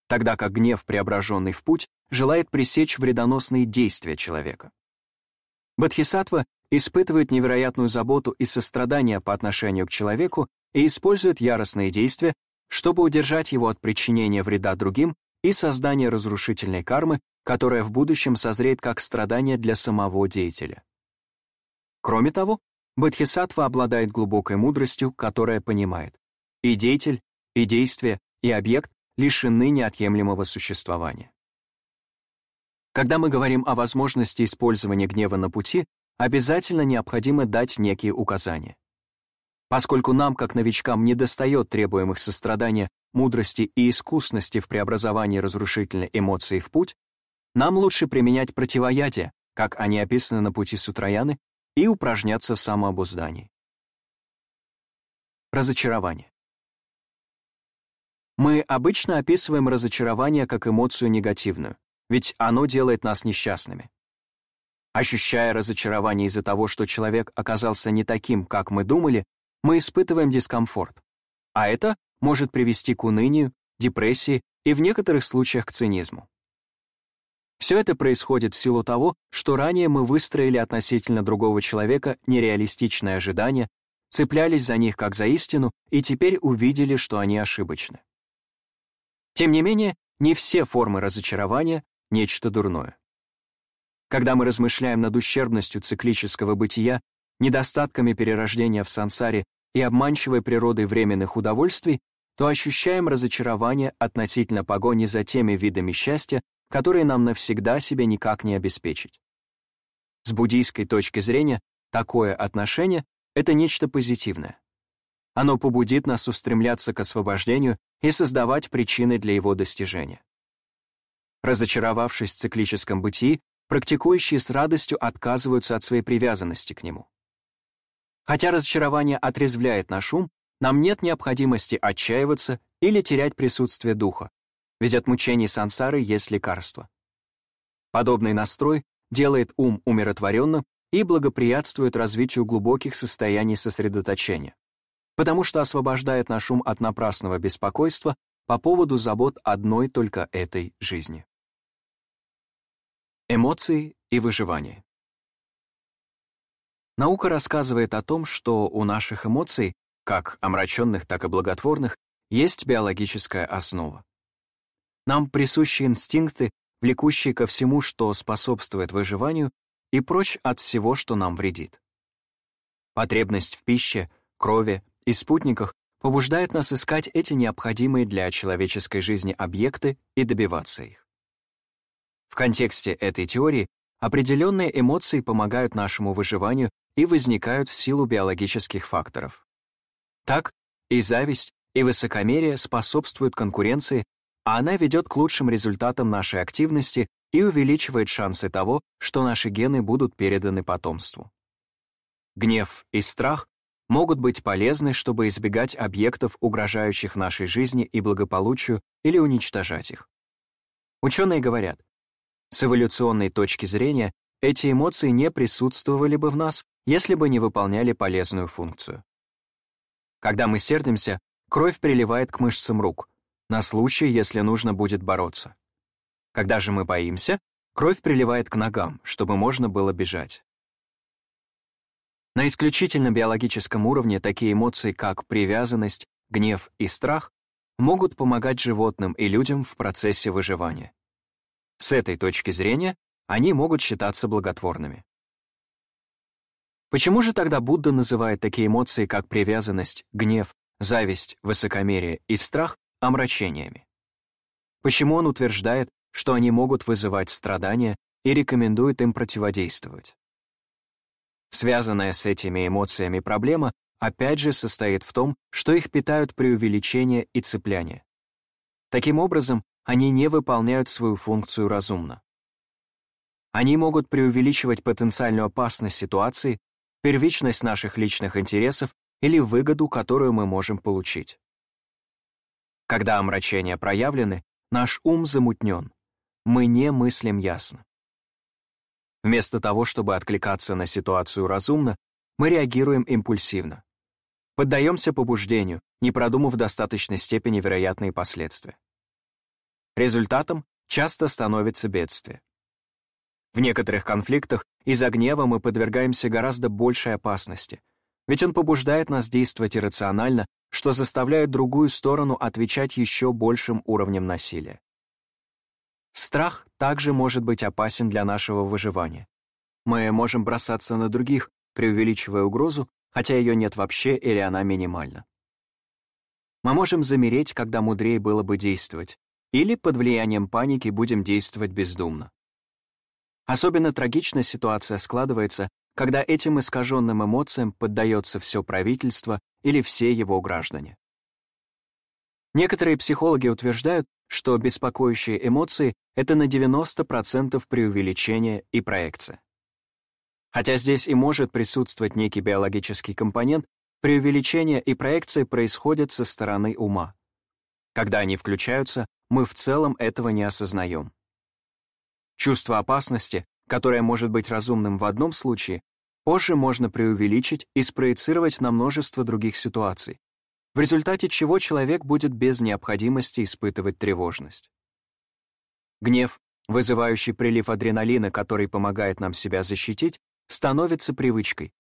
тогда как гнев, преображенный в путь, желает пресечь вредоносные действия человека. Бодхисаттва испытывает невероятную заботу и сострадание по отношению к человеку и использует яростные действия, чтобы удержать его от причинения вреда другим и создания разрушительной кармы, которая в будущем созреет как страдание для самого деятеля. Кроме того, Бодхисаттва обладает глубокой мудростью, которая понимает, и деятель, и действие, и объект лишены неотъемлемого существования. Когда мы говорим о возможности использования гнева на пути, обязательно необходимо дать некие указания. Поскольку нам, как новичкам, недостает требуемых сострадания, мудрости и искусности в преобразовании разрушительной эмоции в путь, нам лучше применять противоядие, как они описаны на пути Сутраяны, и упражняться в самообуздании. Разочарование. Мы обычно описываем разочарование как эмоцию негативную ведь оно делает нас несчастными. Ощущая разочарование из-за того, что человек оказался не таким, как мы думали, мы испытываем дискомфорт. А это может привести к унынию, депрессии и в некоторых случаях к цинизму. Все это происходит в силу того, что ранее мы выстроили относительно другого человека нереалистичные ожидания, цеплялись за них как за истину и теперь увидели, что они ошибочны. Тем не менее, не все формы разочарования нечто дурное. Когда мы размышляем над ущербностью циклического бытия, недостатками перерождения в сансаре и обманчивой природой временных удовольствий, то ощущаем разочарование относительно погони за теми видами счастья, которые нам навсегда себе никак не обеспечить. С буддийской точки зрения, такое отношение — это нечто позитивное. Оно побудит нас устремляться к освобождению и создавать причины для его достижения. Разочаровавшись в циклическом бытии, практикующие с радостью отказываются от своей привязанности к нему. Хотя разочарование отрезвляет наш ум, нам нет необходимости отчаиваться или терять присутствие духа, ведь от мучений сансары есть лекарство. Подобный настрой делает ум умиротворенным и благоприятствует развитию глубоких состояний сосредоточения, потому что освобождает наш ум от напрасного беспокойства по поводу забот одной только этой жизни. Эмоции и выживание. Наука рассказывает о том, что у наших эмоций, как омраченных, так и благотворных, есть биологическая основа. Нам присущи инстинкты, влекущие ко всему, что способствует выживанию, и прочь от всего, что нам вредит. Потребность в пище, крови и спутниках побуждает нас искать эти необходимые для человеческой жизни объекты и добиваться их. В контексте этой теории определенные эмоции помогают нашему выживанию и возникают в силу биологических факторов. Так, и зависть, и высокомерие способствуют конкуренции а она ведет к лучшим результатам нашей активности и увеличивает шансы того, что наши гены будут переданы потомству. Гнев и страх могут быть полезны, чтобы избегать объектов, угрожающих нашей жизни и благополучию, или уничтожать их. Ученые говорят, с эволюционной точки зрения эти эмоции не присутствовали бы в нас, если бы не выполняли полезную функцию. Когда мы сердимся, кровь приливает к мышцам рук, на случай, если нужно будет бороться. Когда же мы боимся, кровь приливает к ногам, чтобы можно было бежать. На исключительно биологическом уровне такие эмоции, как привязанность, гнев и страх, могут помогать животным и людям в процессе выживания. С этой точки зрения они могут считаться благотворными. Почему же тогда Будда называет такие эмоции, как привязанность, гнев, зависть, высокомерие и страх, омрачениями. Почему он утверждает, что они могут вызывать страдания и рекомендует им противодействовать? Связанная с этими эмоциями проблема опять же состоит в том, что их питают преувеличение и цепляние. Таким образом, они не выполняют свою функцию разумно. Они могут преувеличивать потенциальную опасность ситуации, первичность наших личных интересов или выгоду, которую мы можем получить. Когда омрачения проявлены, наш ум замутнен. Мы не мыслим ясно. Вместо того, чтобы откликаться на ситуацию разумно, мы реагируем импульсивно. Поддаемся побуждению, не продумав в достаточной степени вероятные последствия. Результатом часто становится бедствие. В некоторых конфликтах из-за гнева мы подвергаемся гораздо большей опасности, ведь он побуждает нас действовать иррационально что заставляет другую сторону отвечать еще большим уровнем насилия. Страх также может быть опасен для нашего выживания. Мы можем бросаться на других, преувеличивая угрозу, хотя ее нет вообще или она минимальна. Мы можем замереть, когда мудрее было бы действовать, или под влиянием паники будем действовать бездумно. Особенно трагичная ситуация складывается, когда этим искаженным эмоциям поддается все правительство или все его граждане. Некоторые психологи утверждают, что беспокоящие эмоции — это на 90% преувеличение и проекция. Хотя здесь и может присутствовать некий биологический компонент, преувеличение и проекция происходят со стороны ума. Когда они включаются, мы в целом этого не осознаем. Чувство опасности, которое может быть разумным в одном случае, позже можно преувеличить и спроецировать на множество других ситуаций, в результате чего человек будет без необходимости испытывать тревожность. Гнев, вызывающий прилив адреналина, который помогает нам себя защитить, становится привычкой.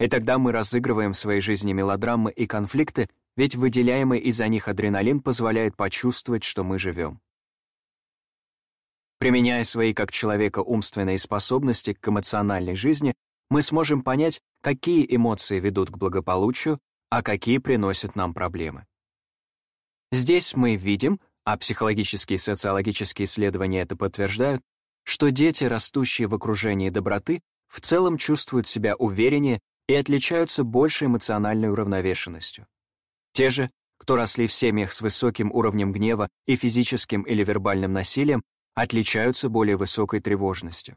И тогда мы разыгрываем в своей жизни мелодрамы и конфликты, ведь выделяемый из-за них адреналин позволяет почувствовать, что мы живем. Применяя свои как человека умственные способности к эмоциональной жизни, мы сможем понять, какие эмоции ведут к благополучию, а какие приносят нам проблемы. Здесь мы видим, а психологические и социологические исследования это подтверждают, что дети, растущие в окружении доброты, в целом чувствуют себя увереннее и отличаются большей эмоциональной уравновешенностью. Те же, кто росли в семьях с высоким уровнем гнева и физическим или вербальным насилием, отличаются более высокой тревожностью.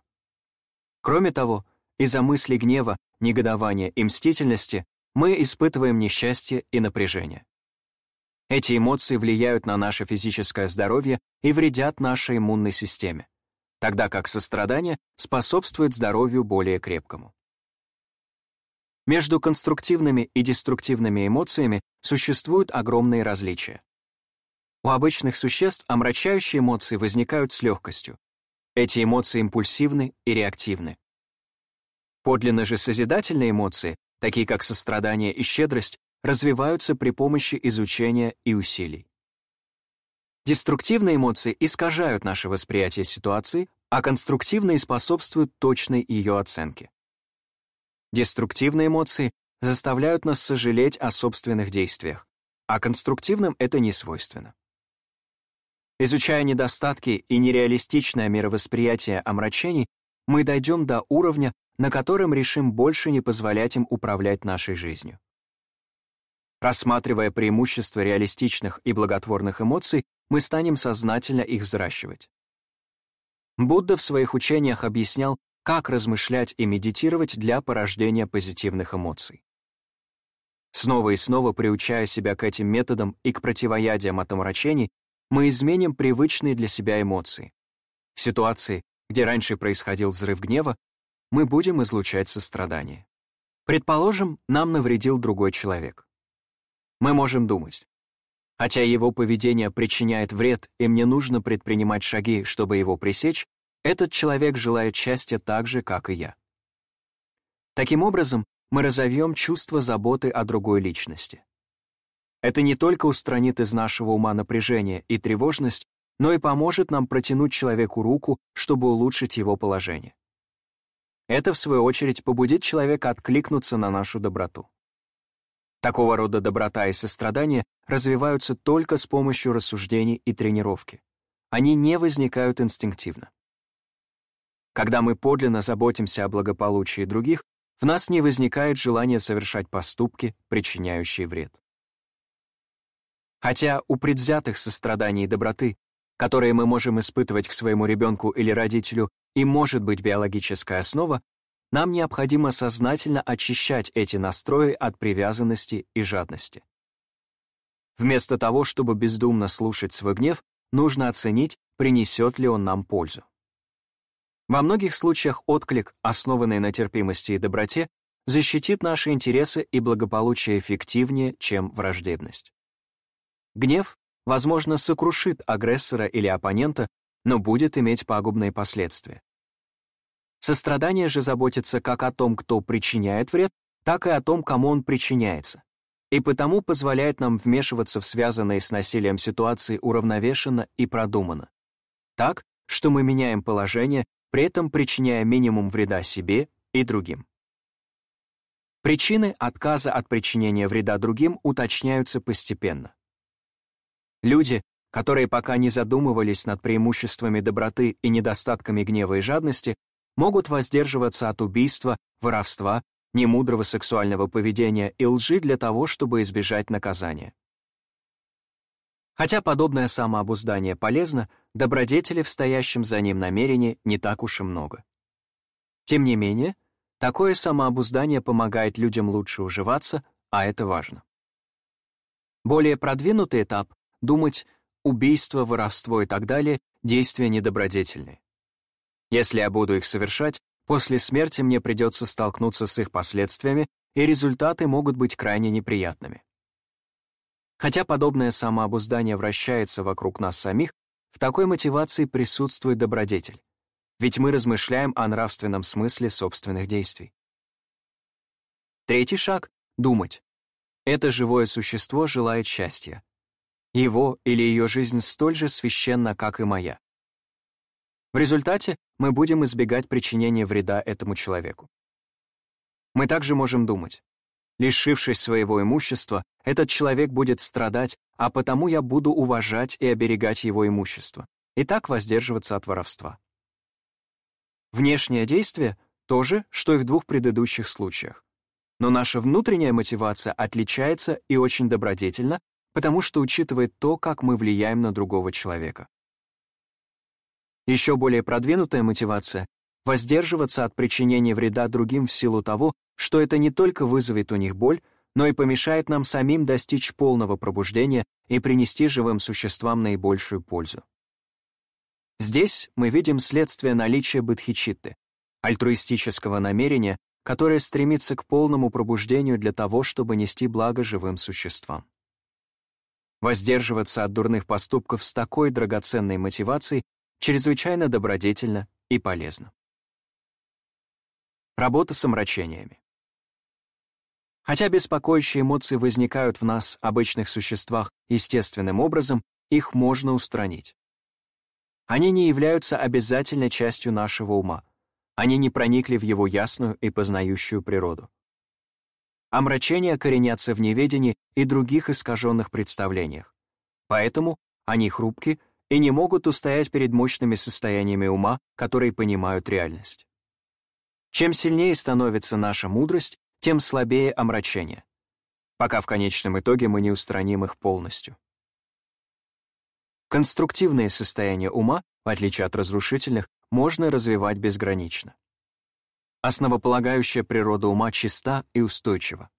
Кроме того, из-за мыслей гнева, негодования и мстительности мы испытываем несчастье и напряжение. Эти эмоции влияют на наше физическое здоровье и вредят нашей иммунной системе, тогда как сострадание способствует здоровью более крепкому. Между конструктивными и деструктивными эмоциями существуют огромные различия. У обычных существ омрачающие эмоции возникают с легкостью. Эти эмоции импульсивны и реактивны. Подлинно же созидательные эмоции, такие как сострадание и щедрость, развиваются при помощи изучения и усилий. Деструктивные эмоции искажают наше восприятие ситуации, а конструктивные способствуют точной ее оценке. Деструктивные эмоции заставляют нас сожалеть о собственных действиях, а конструктивным это не свойственно. Изучая недостатки и нереалистичное мировосприятие омрачений, мы дойдем до уровня, на котором решим больше не позволять им управлять нашей жизнью. Рассматривая преимущества реалистичных и благотворных эмоций, мы станем сознательно их взращивать. Будда в своих учениях объяснял, как размышлять и медитировать для порождения позитивных эмоций. Снова и снова приучая себя к этим методам и к противоядиям от омрачений, мы изменим привычные для себя эмоции. В ситуации, где раньше происходил взрыв гнева, мы будем излучать сострадание. Предположим, нам навредил другой человек мы можем думать. Хотя его поведение причиняет вред, и мне нужно предпринимать шаги, чтобы его пресечь, этот человек желает счастья так же, как и я. Таким образом, мы разовьем чувство заботы о другой личности. Это не только устранит из нашего ума напряжение и тревожность, но и поможет нам протянуть человеку руку, чтобы улучшить его положение. Это, в свою очередь, побудит человека откликнуться на нашу доброту. Такого рода доброта и сострадание развиваются только с помощью рассуждений и тренировки. Они не возникают инстинктивно. Когда мы подлинно заботимся о благополучии других, в нас не возникает желания совершать поступки, причиняющие вред. Хотя у предвзятых состраданий и доброты, которые мы можем испытывать к своему ребенку или родителю, и может быть биологическая основа, нам необходимо сознательно очищать эти настрои от привязанности и жадности. Вместо того, чтобы бездумно слушать свой гнев, нужно оценить, принесет ли он нам пользу. Во многих случаях отклик, основанный на терпимости и доброте, защитит наши интересы и благополучие эффективнее, чем враждебность. Гнев, возможно, сокрушит агрессора или оппонента, но будет иметь пагубные последствия. Сострадание же заботится как о том, кто причиняет вред, так и о том, кому он причиняется, и потому позволяет нам вмешиваться в связанные с насилием ситуации уравновешенно и продуманно. Так, что мы меняем положение, при этом причиняя минимум вреда себе и другим. Причины отказа от причинения вреда другим уточняются постепенно. Люди, которые пока не задумывались над преимуществами доброты и недостатками гнева и жадности, могут воздерживаться от убийства, воровства, немудрого сексуального поведения и лжи для того, чтобы избежать наказания. Хотя подобное самообуздание полезно, добродетели в стоящем за ним намерении не так уж и много. Тем не менее, такое самообуздание помогает людям лучше уживаться, а это важно. Более продвинутый этап — думать убийство, воровство и так далее — действия недобродетельные. Если я буду их совершать, после смерти мне придется столкнуться с их последствиями, и результаты могут быть крайне неприятными. Хотя подобное самообуздание вращается вокруг нас самих, в такой мотивации присутствует добродетель, ведь мы размышляем о нравственном смысле собственных действий. Третий шаг — думать. Это живое существо желает счастья. Его или ее жизнь столь же священна, как и моя. В результате мы будем избегать причинения вреда этому человеку. Мы также можем думать, лишившись своего имущества, этот человек будет страдать, а потому я буду уважать и оберегать его имущество, и так воздерживаться от воровства. Внешнее действие — то же, что и в двух предыдущих случаях. Но наша внутренняя мотивация отличается и очень добродетельна, потому что учитывает то, как мы влияем на другого человека. Еще более продвинутая мотивация — воздерживаться от причинения вреда другим в силу того, что это не только вызовет у них боль, но и помешает нам самим достичь полного пробуждения и принести живым существам наибольшую пользу. Здесь мы видим следствие наличия бодхичитты, альтруистического намерения, которое стремится к полному пробуждению для того, чтобы нести благо живым существам. Воздерживаться от дурных поступков с такой драгоценной мотивацией чрезвычайно добродетельно и полезно. Работа с омрачениями. Хотя беспокоящие эмоции возникают в нас, обычных существах, естественным образом, их можно устранить. Они не являются обязательной частью нашего ума. Они не проникли в его ясную и познающую природу. Омрачения коренятся в неведении и других искаженных представлениях. Поэтому они хрупки и не могут устоять перед мощными состояниями ума, которые понимают реальность. Чем сильнее становится наша мудрость, тем слабее омрачение, пока в конечном итоге мы не устраним их полностью. Конструктивные состояния ума, в отличие от разрушительных, можно развивать безгранично. Основополагающая природа ума чиста и устойчива.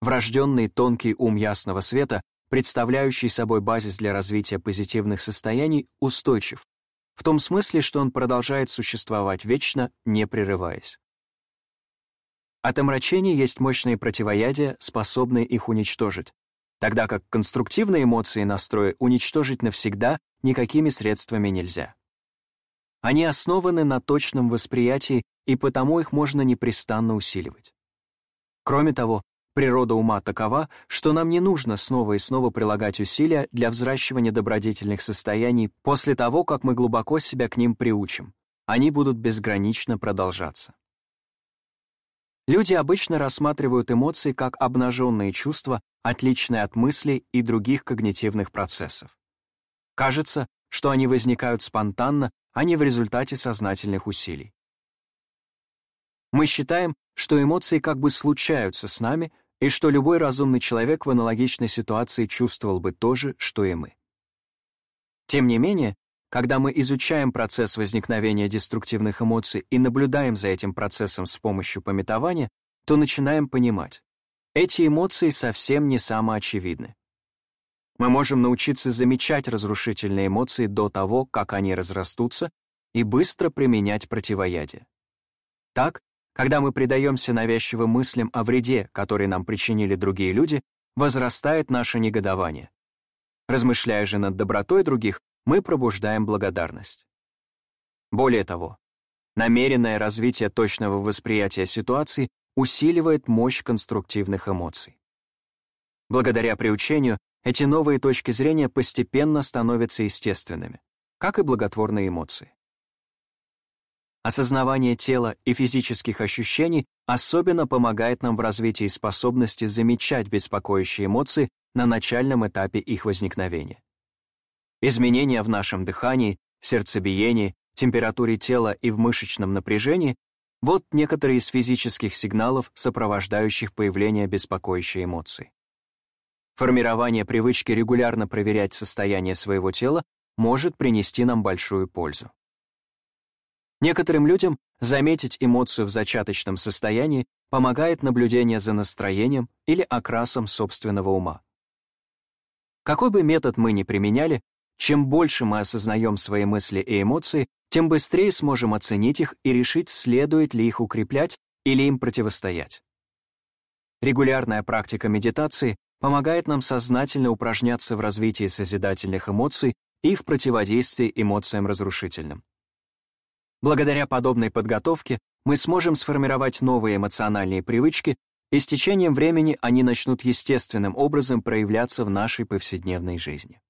Врожденный тонкий ум ясного света, представляющий собой базис для развития позитивных состояний, устойчив, в том смысле, что он продолжает существовать вечно, не прерываясь. От омрачений есть мощные противоядия, способные их уничтожить, тогда как конструктивные эмоции и настрои уничтожить навсегда никакими средствами нельзя. Они основаны на точном восприятии, и потому их можно непрестанно усиливать. Кроме того, природа ума такова, что нам не нужно снова и снова прилагать усилия для взращивания добродетельных состояний после того, как мы глубоко себя к ним приучим. Они будут безгранично продолжаться. Люди обычно рассматривают эмоции как обнаженные чувства, отличные от мыслей и других когнитивных процессов. Кажется, что они возникают спонтанно, а не в результате сознательных усилий. Мы считаем, что эмоции как бы случаются с нами, и что любой разумный человек в аналогичной ситуации чувствовал бы то же, что и мы. Тем не менее, когда мы изучаем процесс возникновения деструктивных эмоций и наблюдаем за этим процессом с помощью пометования, то начинаем понимать, эти эмоции совсем не самоочевидны. Мы можем научиться замечать разрушительные эмоции до того, как они разрастутся, и быстро применять противоядие. Так, когда мы предаемся навязчивым мыслям о вреде, который нам причинили другие люди, возрастает наше негодование. Размышляя же над добротой других, мы пробуждаем благодарность. Более того, намеренное развитие точного восприятия ситуации усиливает мощь конструктивных эмоций. Благодаря приучению эти новые точки зрения постепенно становятся естественными, как и благотворные эмоции. Осознавание тела и физических ощущений особенно помогает нам в развитии способности замечать беспокоящие эмоции на начальном этапе их возникновения. Изменения в нашем дыхании, сердцебиении, температуре тела и в мышечном напряжении — вот некоторые из физических сигналов, сопровождающих появление беспокоящей эмоции. Формирование привычки регулярно проверять состояние своего тела может принести нам большую пользу. Некоторым людям заметить эмоцию в зачаточном состоянии помогает наблюдение за настроением или окрасом собственного ума. Какой бы метод мы ни применяли, чем больше мы осознаем свои мысли и эмоции, тем быстрее сможем оценить их и решить, следует ли их укреплять или им противостоять. Регулярная практика медитации помогает нам сознательно упражняться в развитии созидательных эмоций и в противодействии эмоциям разрушительным. Благодаря подобной подготовке мы сможем сформировать новые эмоциональные привычки, и с течением времени они начнут естественным образом проявляться в нашей повседневной жизни.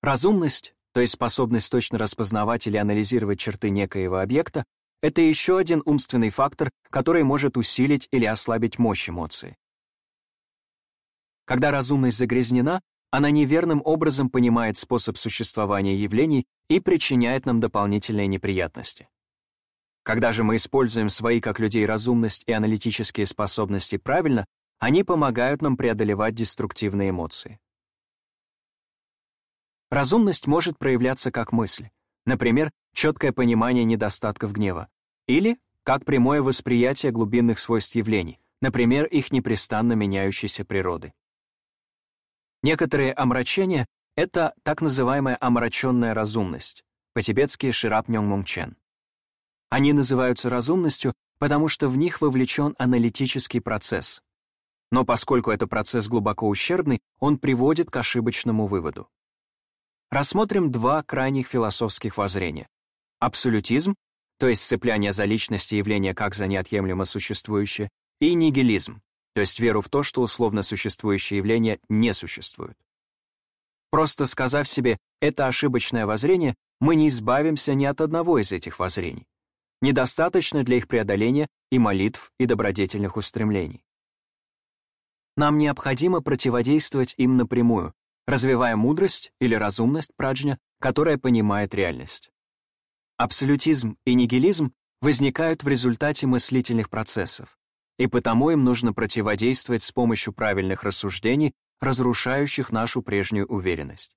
Разумность, то есть способность точно распознавать или анализировать черты некоего объекта, это еще один умственный фактор, который может усилить или ослабить мощь эмоции. Когда разумность загрязнена, она неверным образом понимает способ существования явлений и причиняет нам дополнительные неприятности. Когда же мы используем свои как людей разумность и аналитические способности правильно, они помогают нам преодолевать деструктивные эмоции. Разумность может проявляться как мысль, например, четкое понимание недостатков гнева, или как прямое восприятие глубинных свойств явлений, например, их непрестанно меняющейся природы. Некоторые омрачения — это так называемая омраченная разумность, по-тибетски ширап мungчен. Они называются разумностью, потому что в них вовлечен аналитический процесс. Но поскольку это процесс глубоко ущербный, он приводит к ошибочному выводу. Рассмотрим два крайних философских воззрения. Абсолютизм, то есть сцепляние за личности явления как за неотъемлемо существующее, и нигилизм, то есть веру в то, что условно существующее явление не существует. Просто сказав себе «это ошибочное воззрение», мы не избавимся ни от одного из этих воззрений. Недостаточно для их преодоления и молитв, и добродетельных устремлений. Нам необходимо противодействовать им напрямую, развивая мудрость или разумность праджня, которая понимает реальность. Абсолютизм и нигилизм возникают в результате мыслительных процессов, и потому им нужно противодействовать с помощью правильных рассуждений, разрушающих нашу прежнюю уверенность.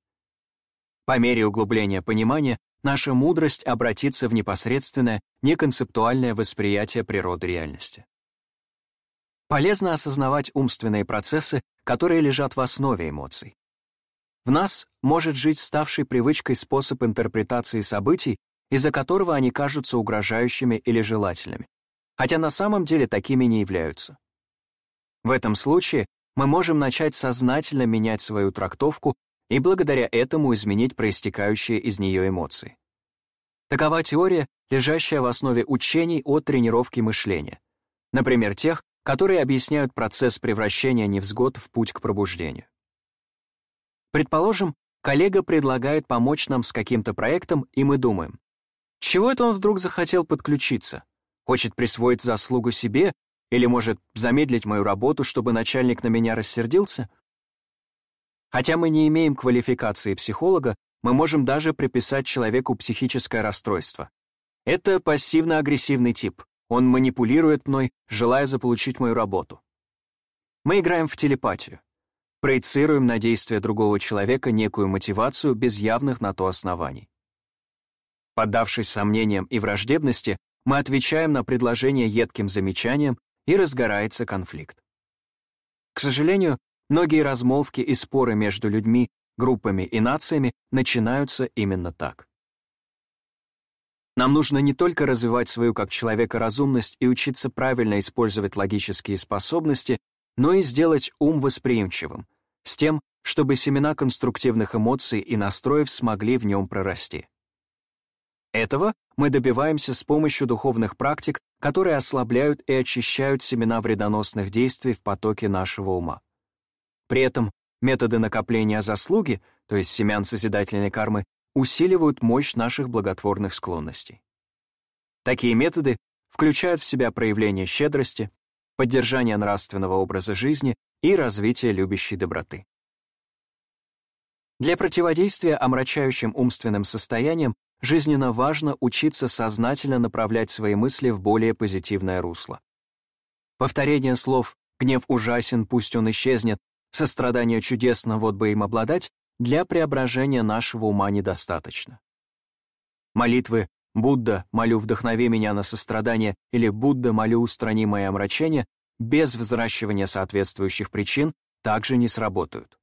По мере углубления понимания наша мудрость обратится в непосредственное, неконцептуальное восприятие природы реальности. Полезно осознавать умственные процессы, которые лежат в основе эмоций. В нас может жить ставший привычкой способ интерпретации событий, из-за которого они кажутся угрожающими или желательными, хотя на самом деле такими не являются. В этом случае мы можем начать сознательно менять свою трактовку и благодаря этому изменить проистекающие из нее эмоции. Такова теория, лежащая в основе учений о тренировке мышления, например, тех, которые объясняют процесс превращения невзгод в путь к пробуждению. Предположим, коллега предлагает помочь нам с каким-то проектом, и мы думаем, чего это он вдруг захотел подключиться? Хочет присвоить заслугу себе или может замедлить мою работу, чтобы начальник на меня рассердился? Хотя мы не имеем квалификации психолога, мы можем даже приписать человеку психическое расстройство. Это пассивно-агрессивный тип. Он манипулирует мной, желая заполучить мою работу. Мы играем в телепатию проецируем на действия другого человека некую мотивацию без явных на то оснований. Поддавшись сомнениям и враждебности, мы отвечаем на предложение едким замечанием, и разгорается конфликт. К сожалению, многие размолвки и споры между людьми, группами и нациями начинаются именно так. Нам нужно не только развивать свою как человека разумность и учиться правильно использовать логические способности, но и сделать ум восприимчивым, с тем, чтобы семена конструктивных эмоций и настроев смогли в нем прорасти. Этого мы добиваемся с помощью духовных практик, которые ослабляют и очищают семена вредоносных действий в потоке нашего ума. При этом методы накопления заслуги, то есть семян созидательной кармы, усиливают мощь наших благотворных склонностей. Такие методы включают в себя проявление щедрости, поддержание нравственного образа жизни и развитие любящей доброты. Для противодействия омрачающим умственным состояниям жизненно важно учиться сознательно направлять свои мысли в более позитивное русло. Повторение слов «гнев ужасен, пусть он исчезнет», «сострадание чудесно, вот бы им обладать» для преображения нашего ума недостаточно. Молитвы «Будда, молю, вдохнови меня на сострадание» или «Будда, молю, устрани мои омрачения» без взращивания соответствующих причин также не сработают.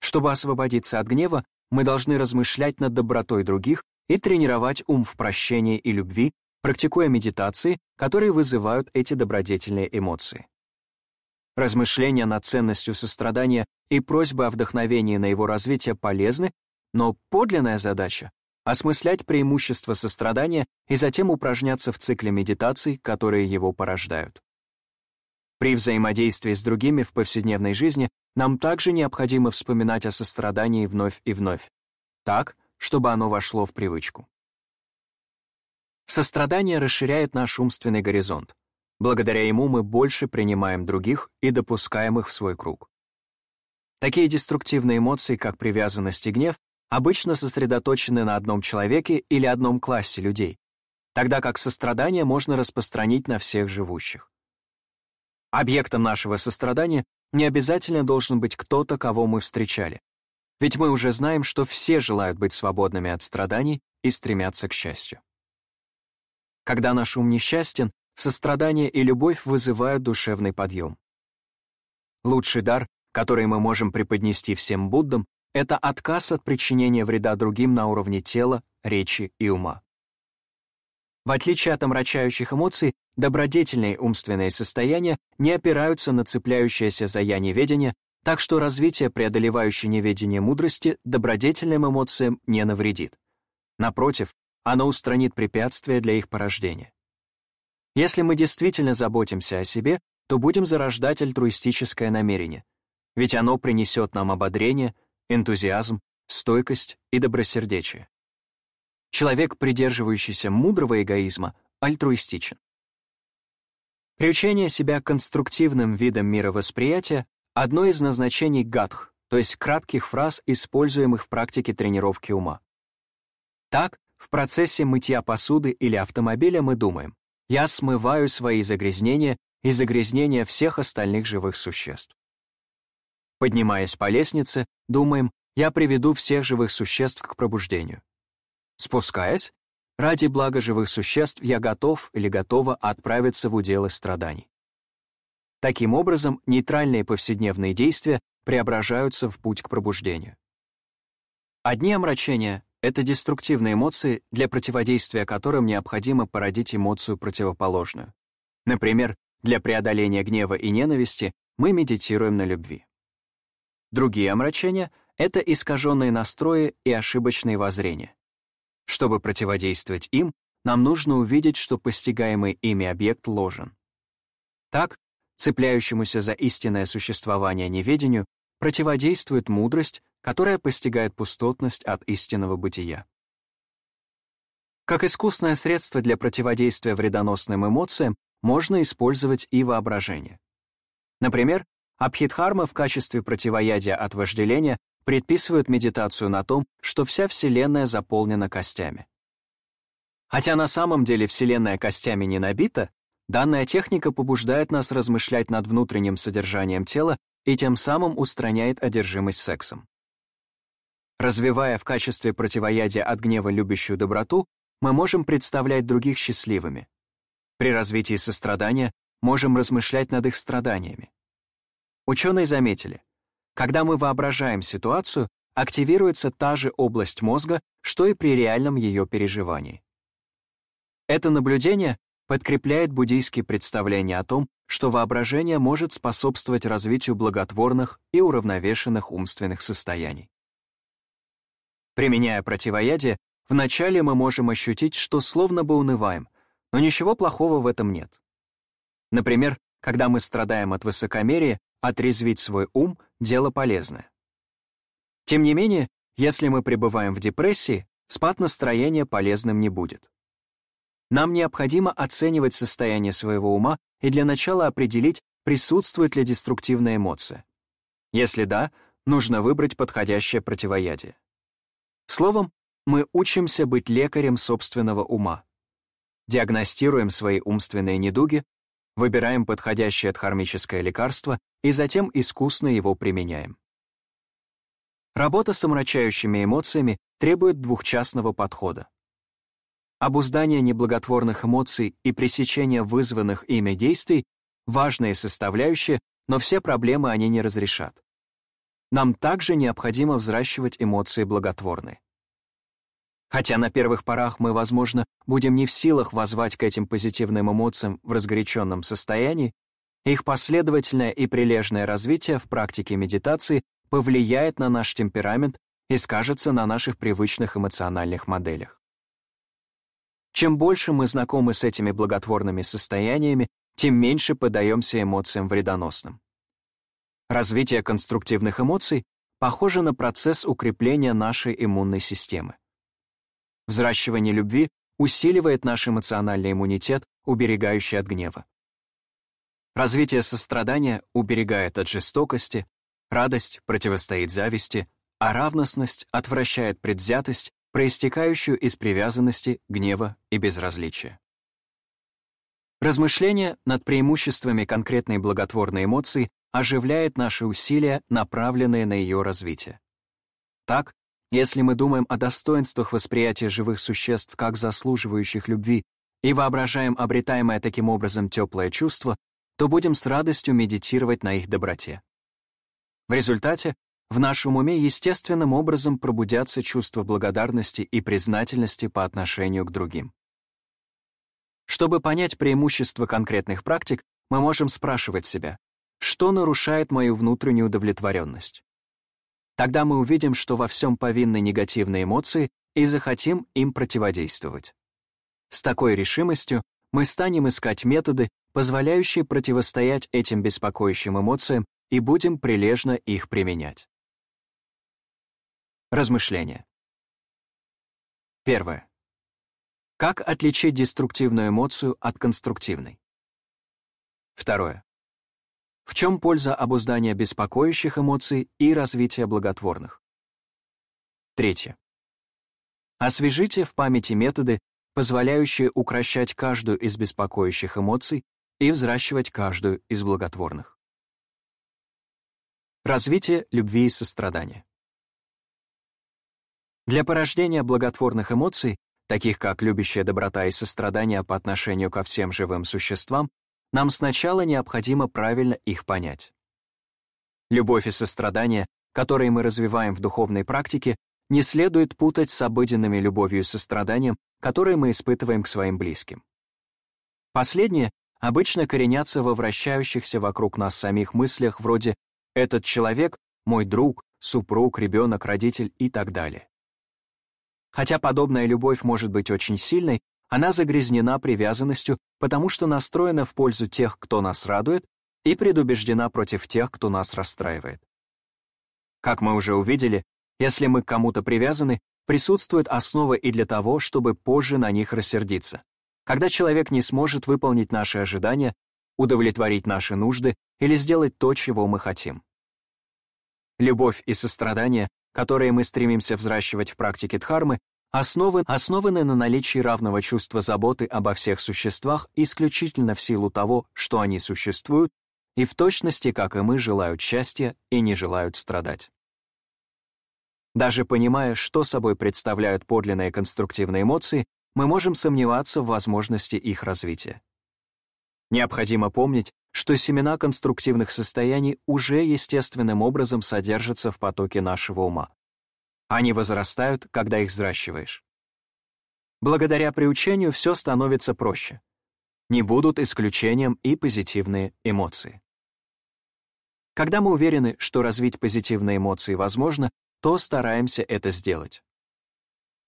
Чтобы освободиться от гнева, мы должны размышлять над добротой других и тренировать ум в прощении и любви, практикуя медитации, которые вызывают эти добродетельные эмоции. Размышления над ценностью сострадания и просьбы о вдохновении на его развитие полезны, но подлинная задача осмыслять преимущества сострадания и затем упражняться в цикле медитаций, которые его порождают. При взаимодействии с другими в повседневной жизни нам также необходимо вспоминать о сострадании вновь и вновь, так, чтобы оно вошло в привычку. Сострадание расширяет наш умственный горизонт. Благодаря ему мы больше принимаем других и допускаем их в свой круг. Такие деструктивные эмоции, как привязанность и гнев, обычно сосредоточены на одном человеке или одном классе людей, тогда как сострадание можно распространить на всех живущих. Объектом нашего сострадания не обязательно должен быть кто-то, кого мы встречали, ведь мы уже знаем, что все желают быть свободными от страданий и стремятся к счастью. Когда наш ум несчастен, сострадание и любовь вызывают душевный подъем. Лучший дар, который мы можем преподнести всем Буддам, это отказ от причинения вреда другим на уровне тела, речи и ума. В отличие от омрачающих эмоций, добродетельные умственные состояния не опираются на цепляющееся за «я» неведение, так что развитие преодолевающей неведение мудрости добродетельным эмоциям не навредит. Напротив, оно устранит препятствия для их порождения. Если мы действительно заботимся о себе, то будем зарождать альтруистическое намерение, ведь оно принесет нам ободрение, энтузиазм, стойкость и добросердечие. Человек, придерживающийся мудрого эгоизма, альтруистичен. Приучение себя конструктивным видом мировосприятия — одно из назначений гадх, то есть кратких фраз, используемых в практике тренировки ума. Так, в процессе мытья посуды или автомобиля мы думаем «я смываю свои загрязнения и загрязнения всех остальных живых существ». Поднимаясь по лестнице, думаем «я приведу всех живых существ к пробуждению». Спускаясь, ради блага живых существ я готов или готова отправиться в уделы страданий. Таким образом, нейтральные повседневные действия преображаются в путь к пробуждению. Одни омрачения — это деструктивные эмоции, для противодействия которым необходимо породить эмоцию противоположную. Например, для преодоления гнева и ненависти мы медитируем на любви. Другие омрачения — это искаженные настрои и ошибочные воззрения. Чтобы противодействовать им, нам нужно увидеть, что постигаемый ими объект ложен. Так, цепляющемуся за истинное существование неведению противодействует мудрость, которая постигает пустотность от истинного бытия. Как искусное средство для противодействия вредоносным эмоциям можно использовать и воображение. Например, Абхидхарма в качестве противоядия от вожделения предписывают медитацию на том, что вся Вселенная заполнена костями. Хотя на самом деле Вселенная костями не набита, данная техника побуждает нас размышлять над внутренним содержанием тела и тем самым устраняет одержимость сексом. Развивая в качестве противоядия от гнева любящую доброту, мы можем представлять других счастливыми. При развитии сострадания можем размышлять над их страданиями. Ученые заметили, когда мы воображаем ситуацию, активируется та же область мозга, что и при реальном ее переживании. Это наблюдение подкрепляет буддийские представления о том, что воображение может способствовать развитию благотворных и уравновешенных умственных состояний. Применяя противоядие, вначале мы можем ощутить, что словно бы унываем, но ничего плохого в этом нет. Например, когда мы страдаем от высокомерия, Отрезвить свой ум — дело полезное. Тем не менее, если мы пребываем в депрессии, спад настроения полезным не будет. Нам необходимо оценивать состояние своего ума и для начала определить, присутствует ли деструктивная эмоция. Если да, нужно выбрать подходящее противоядие. Словом, мы учимся быть лекарем собственного ума. Диагностируем свои умственные недуги, выбираем подходящее дхармическое лекарство и затем искусно его применяем. Работа с омрачающими эмоциями требует двухчастного подхода. Обуздание неблаготворных эмоций и пресечение вызванных ими действий — важные составляющие, но все проблемы они не разрешат. Нам также необходимо взращивать эмоции благотворные. Хотя на первых порах мы, возможно, будем не в силах возвать к этим позитивным эмоциям в разгоряченном состоянии, их последовательное и прилежное развитие в практике медитации повлияет на наш темперамент и скажется на наших привычных эмоциональных моделях. Чем больше мы знакомы с этими благотворными состояниями, тем меньше подаемся эмоциям вредоносным. Развитие конструктивных эмоций похоже на процесс укрепления нашей иммунной системы. Взращивание любви усиливает наш эмоциональный иммунитет, уберегающий от гнева. Развитие сострадания уберегает от жестокости, радость противостоит зависти, а равностность отвращает предвзятость, проистекающую из привязанности, гнева и безразличия. Размышление над преимуществами конкретной благотворной эмоции оживляет наши усилия, направленные на ее развитие. Так, если мы думаем о достоинствах восприятия живых существ как заслуживающих любви и воображаем обретаемое таким образом теплое чувство, то будем с радостью медитировать на их доброте. В результате в нашем уме естественным образом пробудятся чувства благодарности и признательности по отношению к другим. Чтобы понять преимущества конкретных практик, мы можем спрашивать себя, что нарушает мою внутреннюю удовлетворенность? Тогда мы увидим, что во всем повинны негативные эмоции и захотим им противодействовать. С такой решимостью мы станем искать методы, позволяющие противостоять этим беспокоящим эмоциям и будем прилежно их применять. Размышления. Первое. Как отличить деструктивную эмоцию от конструктивной? Второе. В чем польза обуздания беспокоящих эмоций и развития благотворных? Третье. Освежите в памяти методы, позволяющие укращать каждую из беспокоящих эмоций и взращивать каждую из благотворных. Развитие любви и сострадания. Для порождения благотворных эмоций таких как любящая доброта и сострадание по отношению ко всем живым существам, нам сначала необходимо правильно их понять. Любовь и сострадание, которые мы развиваем в духовной практике, не следует путать с обыденными любовью и состраданием, которые мы испытываем к своим близким. Последние обычно коренятся во вращающихся вокруг нас самих мыслях вроде «этот человек — мой друг, супруг, ребенок, родитель» и так далее. Хотя подобная любовь может быть очень сильной, она загрязнена привязанностью, потому что настроена в пользу тех, кто нас радует, и предубеждена против тех, кто нас расстраивает. Как мы уже увидели, если мы к кому-то привязаны, присутствует основа и для того, чтобы позже на них рассердиться. Когда человек не сможет выполнить наши ожидания, удовлетворить наши нужды или сделать то, чего мы хотим. Любовь и сострадание которые мы стремимся взращивать в практике дхармы, основы, основаны на наличии равного чувства заботы обо всех существах исключительно в силу того, что они существуют, и в точности, как и мы, желают счастья и не желают страдать. Даже понимая, что собой представляют подлинные конструктивные эмоции, мы можем сомневаться в возможности их развития. Необходимо помнить, что семена конструктивных состояний уже естественным образом содержатся в потоке нашего ума. Они возрастают, когда их взращиваешь. Благодаря приучению все становится проще. Не будут исключением и позитивные эмоции. Когда мы уверены, что развить позитивные эмоции возможно, то стараемся это сделать.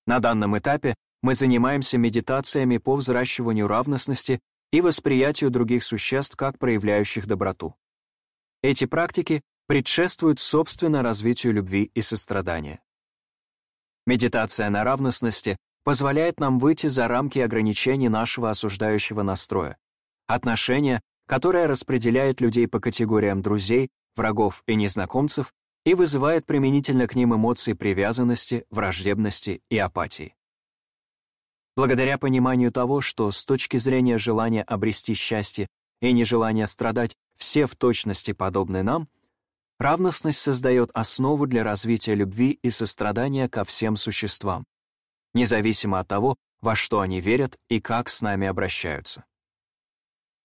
На данном этапе мы занимаемся медитациями по взращиванию равностности и восприятию других существ как проявляющих доброту. Эти практики предшествуют собственно развитию любви и сострадания. Медитация на равностности позволяет нам выйти за рамки ограничений нашего осуждающего настроя, отношения, которое распределяет людей по категориям друзей, врагов и незнакомцев и вызывает применительно к ним эмоции привязанности, враждебности и апатии. Благодаря пониманию того, что с точки зрения желания обрести счастье и нежелания страдать все в точности подобны нам, равностность создает основу для развития любви и сострадания ко всем существам, независимо от того, во что они верят и как с нами обращаются.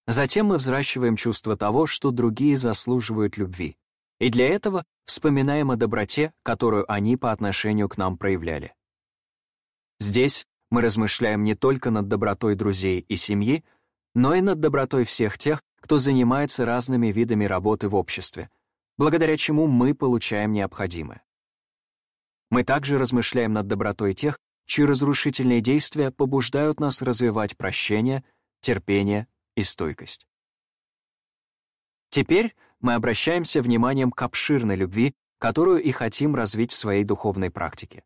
Затем мы взращиваем чувство того, что другие заслуживают любви, и для этого вспоминаем о доброте, которую они по отношению к нам проявляли. Здесь мы размышляем не только над добротой друзей и семьи, но и над добротой всех тех, кто занимается разными видами работы в обществе, благодаря чему мы получаем необходимое. Мы также размышляем над добротой тех, чьи разрушительные действия побуждают нас развивать прощение, терпение и стойкость. Теперь мы обращаемся вниманием к обширной любви, которую и хотим развить в своей духовной практике.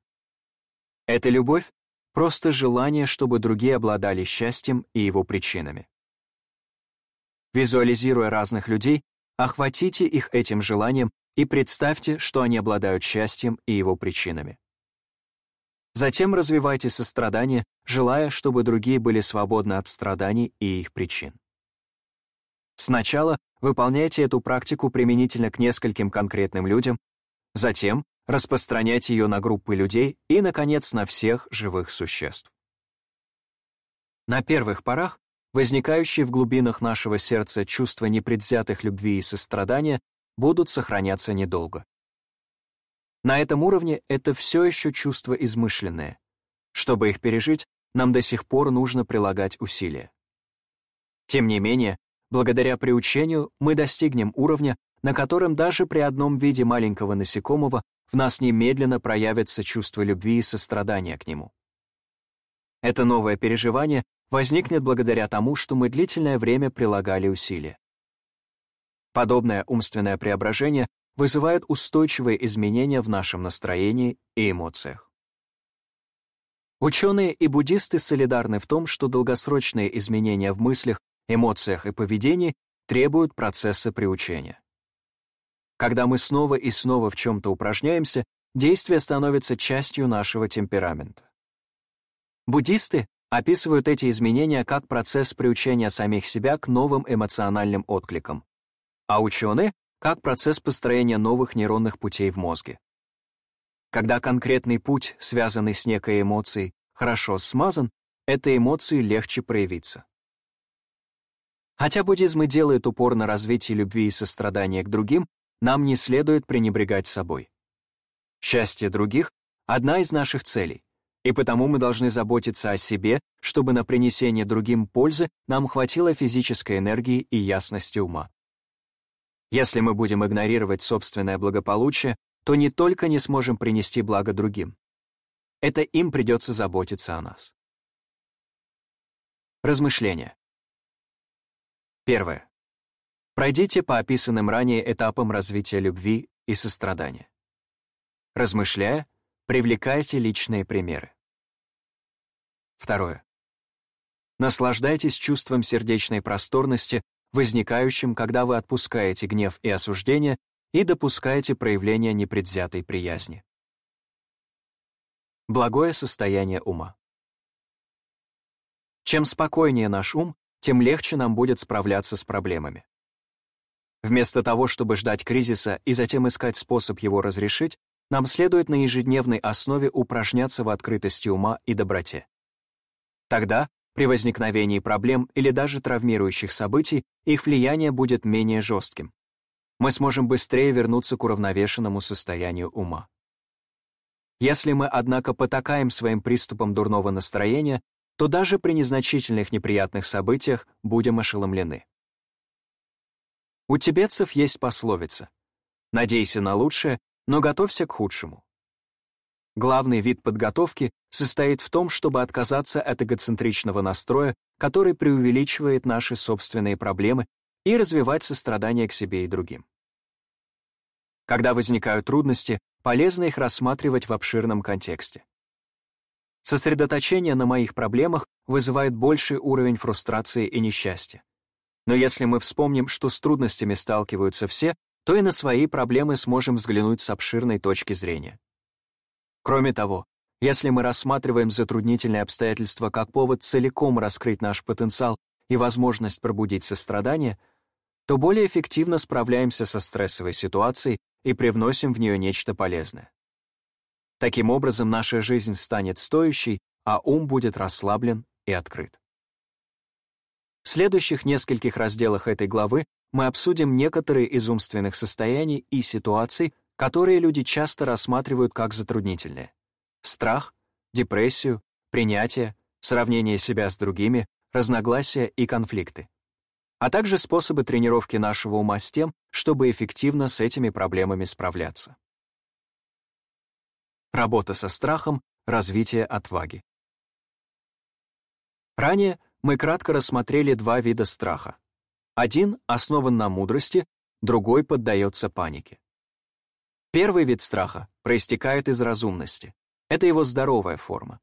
Эта любовь просто желание, чтобы другие обладали счастьем и его причинами. Визуализируя разных людей, охватите их этим желанием и представьте, что они обладают счастьем и его причинами. Затем развивайте сострадание, желая, чтобы другие были свободны от страданий и их причин. Сначала выполняйте эту практику применительно к нескольким конкретным людям, затем распространять ее на группы людей и, наконец, на всех живых существ. На первых порах возникающие в глубинах нашего сердца чувства непредвзятых любви и сострадания будут сохраняться недолго. На этом уровне это все еще чувства измышленные. Чтобы их пережить, нам до сих пор нужно прилагать усилия. Тем не менее, благодаря приучению мы достигнем уровня, на котором даже при одном виде маленького насекомого в нас немедленно проявится чувство любви и сострадания к нему. Это новое переживание возникнет благодаря тому, что мы длительное время прилагали усилия. Подобное умственное преображение вызывает устойчивые изменения в нашем настроении и эмоциях. Ученые и буддисты солидарны в том, что долгосрочные изменения в мыслях, эмоциях и поведении требуют процесса приучения. Когда мы снова и снова в чем-то упражняемся, действие становится частью нашего темперамента. Буддисты описывают эти изменения как процесс приучения самих себя к новым эмоциональным откликам, а ученые — как процесс построения новых нейронных путей в мозге. Когда конкретный путь, связанный с некой эмоцией, хорошо смазан, этой эмоции легче проявиться. Хотя буддизм и делает упор на развитие любви и сострадания к другим, нам не следует пренебрегать собой. Счастье других — одна из наших целей, и потому мы должны заботиться о себе, чтобы на принесение другим пользы нам хватило физической энергии и ясности ума. Если мы будем игнорировать собственное благополучие, то не только не сможем принести благо другим. Это им придется заботиться о нас. Размышления. Первое. Пройдите по описанным ранее этапам развития любви и сострадания. Размышляя, привлекайте личные примеры. Второе. Наслаждайтесь чувством сердечной просторности, возникающим, когда вы отпускаете гнев и осуждение и допускаете проявление непредвзятой приязни. Благое состояние ума. Чем спокойнее наш ум, тем легче нам будет справляться с проблемами. Вместо того, чтобы ждать кризиса и затем искать способ его разрешить, нам следует на ежедневной основе упражняться в открытости ума и доброте. Тогда, при возникновении проблем или даже травмирующих событий, их влияние будет менее жестким. Мы сможем быстрее вернуться к уравновешенному состоянию ума. Если мы, однако, потакаем своим приступом дурного настроения, то даже при незначительных неприятных событиях будем ошеломлены. У тибетцев есть пословица «Надейся на лучшее, но готовься к худшему». Главный вид подготовки состоит в том, чтобы отказаться от эгоцентричного настроя, который преувеличивает наши собственные проблемы, и развивать сострадание к себе и другим. Когда возникают трудности, полезно их рассматривать в обширном контексте. Сосредоточение на моих проблемах вызывает больший уровень фрустрации и несчастья. Но если мы вспомним, что с трудностями сталкиваются все, то и на свои проблемы сможем взглянуть с обширной точки зрения. Кроме того, если мы рассматриваем затруднительные обстоятельства как повод целиком раскрыть наш потенциал и возможность пробудить сострадание, то более эффективно справляемся со стрессовой ситуацией и привносим в нее нечто полезное. Таким образом, наша жизнь станет стоящей, а ум будет расслаблен и открыт. В следующих нескольких разделах этой главы мы обсудим некоторые из умственных состояний и ситуаций, которые люди часто рассматривают как затруднительные. Страх, депрессию, принятие, сравнение себя с другими, разногласия и конфликты. А также способы тренировки нашего ума с тем, чтобы эффективно с этими проблемами справляться. Работа со страхом, развитие отваги. Ранее мы кратко рассмотрели два вида страха. Один основан на мудрости, другой поддается панике. Первый вид страха проистекает из разумности. Это его здоровая форма.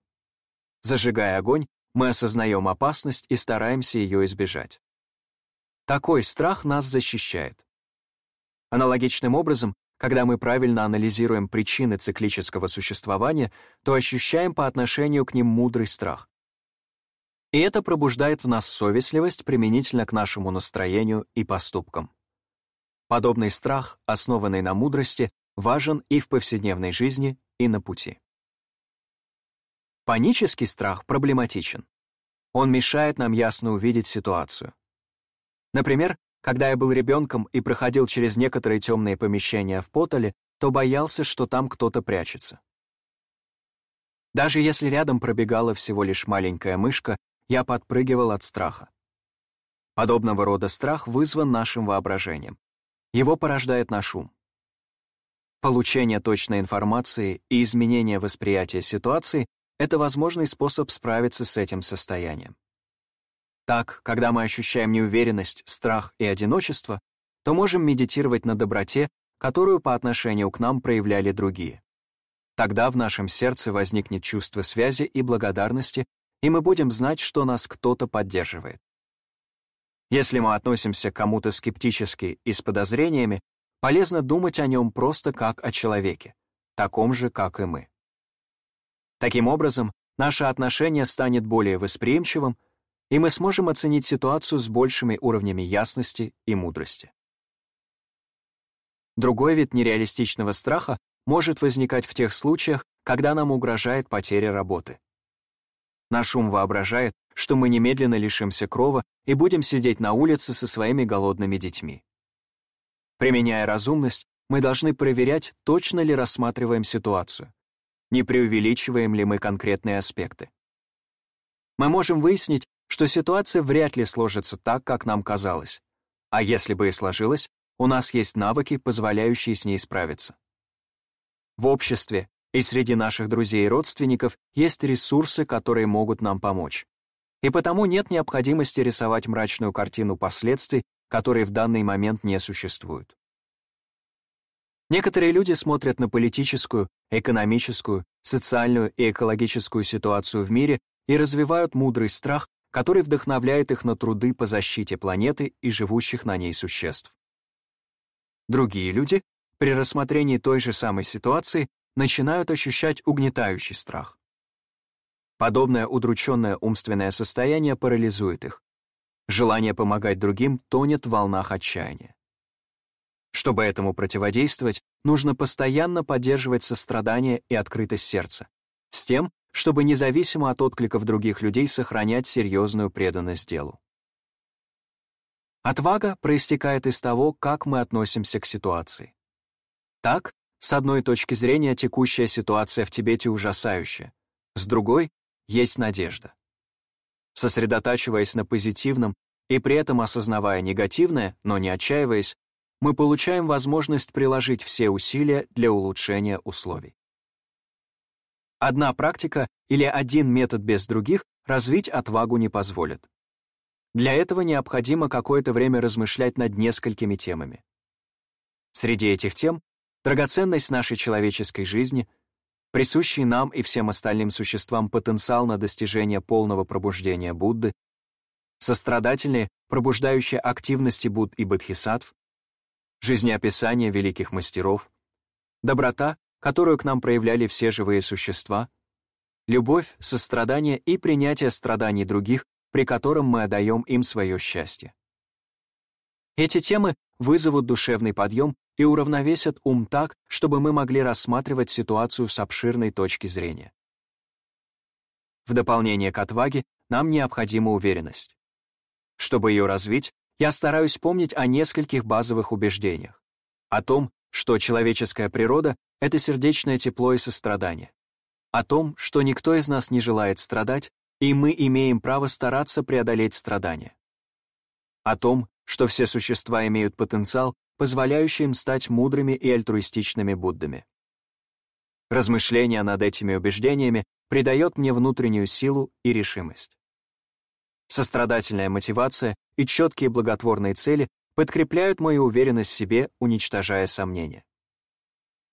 Зажигая огонь, мы осознаем опасность и стараемся ее избежать. Такой страх нас защищает. Аналогичным образом, когда мы правильно анализируем причины циклического существования, то ощущаем по отношению к ним мудрый страх. И это пробуждает в нас совестливость применительно к нашему настроению и поступкам. Подобный страх, основанный на мудрости, важен и в повседневной жизни, и на пути. Панический страх проблематичен. Он мешает нам ясно увидеть ситуацию. Например, когда я был ребенком и проходил через некоторые темные помещения в Потоле, то боялся, что там кто-то прячется. Даже если рядом пробегала всего лишь маленькая мышка, я подпрыгивал от страха. Подобного рода страх вызван нашим воображением. Его порождает наш ум. Получение точной информации и изменение восприятия ситуации — это возможный способ справиться с этим состоянием. Так, когда мы ощущаем неуверенность, страх и одиночество, то можем медитировать на доброте, которую по отношению к нам проявляли другие. Тогда в нашем сердце возникнет чувство связи и благодарности, и мы будем знать, что нас кто-то поддерживает. Если мы относимся к кому-то скептически и с подозрениями, полезно думать о нем просто как о человеке, таком же, как и мы. Таким образом, наше отношение станет более восприимчивым, и мы сможем оценить ситуацию с большими уровнями ясности и мудрости. Другой вид нереалистичного страха может возникать в тех случаях, когда нам угрожает потеря работы. Наш ум воображает, что мы немедленно лишимся крова и будем сидеть на улице со своими голодными детьми. Применяя разумность, мы должны проверять, точно ли рассматриваем ситуацию, не преувеличиваем ли мы конкретные аспекты. Мы можем выяснить, что ситуация вряд ли сложится так, как нам казалось. А если бы и сложилась, у нас есть навыки, позволяющие с ней справиться. В обществе и среди наших друзей и родственников есть ресурсы, которые могут нам помочь. И потому нет необходимости рисовать мрачную картину последствий, которые в данный момент не существуют. Некоторые люди смотрят на политическую, экономическую, социальную и экологическую ситуацию в мире и развивают мудрый страх, который вдохновляет их на труды по защите планеты и живущих на ней существ. Другие люди при рассмотрении той же самой ситуации начинают ощущать угнетающий страх. Подобное удрученное умственное состояние парализует их. Желание помогать другим тонет в волнах отчаяния. Чтобы этому противодействовать, нужно постоянно поддерживать сострадание и открытость сердца, с тем, чтобы независимо от откликов других людей сохранять серьезную преданность делу. Отвага проистекает из того, как мы относимся к ситуации. Так, с одной точки зрения, текущая ситуация в Тибете ужасающая, с другой — есть надежда. Сосредотачиваясь на позитивном и при этом осознавая негативное, но не отчаиваясь, мы получаем возможность приложить все усилия для улучшения условий. Одна практика или один метод без других развить отвагу не позволит. Для этого необходимо какое-то время размышлять над несколькими темами. Среди этих тем — драгоценность нашей человеческой жизни, присущий нам и всем остальным существам потенциал на достижение полного пробуждения Будды, сострадательные, пробуждающие активности Будд и Бодхисаттв, жизнеописание великих мастеров, доброта, которую к нам проявляли все живые существа, любовь, сострадание и принятие страданий других, при котором мы отдаем им свое счастье. Эти темы вызовут душевный подъем и уравновесят ум так, чтобы мы могли рассматривать ситуацию с обширной точки зрения. В дополнение к отваге нам необходима уверенность. Чтобы ее развить, я стараюсь помнить о нескольких базовых убеждениях. О том, что человеческая природа — это сердечное тепло и сострадание. О том, что никто из нас не желает страдать, и мы имеем право стараться преодолеть страдания. О том, что все существа имеют потенциал, позволяющий им стать мудрыми и альтруистичными Буддами. Размышление над этими убеждениями придает мне внутреннюю силу и решимость. Сострадательная мотивация и четкие благотворные цели подкрепляют мою уверенность в себе, уничтожая сомнения.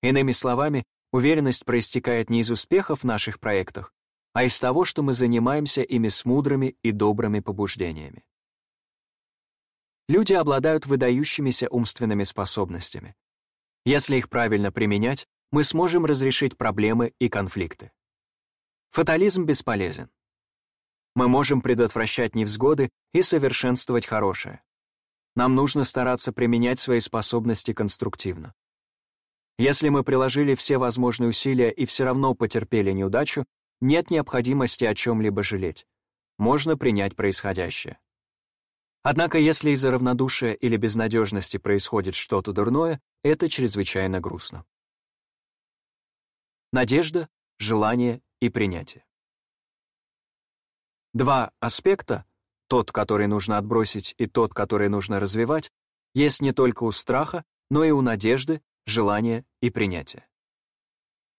Иными словами, уверенность проистекает не из успехов в наших проектах, а из того, что мы занимаемся ими с мудрыми и добрыми побуждениями. Люди обладают выдающимися умственными способностями. Если их правильно применять, мы сможем разрешить проблемы и конфликты. Фатализм бесполезен. Мы можем предотвращать невзгоды и совершенствовать хорошее нам нужно стараться применять свои способности конструктивно. Если мы приложили все возможные усилия и все равно потерпели неудачу, нет необходимости о чем-либо жалеть. можно принять происходящее. Однако если из-за равнодушия или безнадежности происходит что-то дурное, это чрезвычайно грустно. Надежда, желание и принятие. Два аспекта, тот, который нужно отбросить, и тот, который нужно развивать, есть не только у страха, но и у надежды, желания и принятия.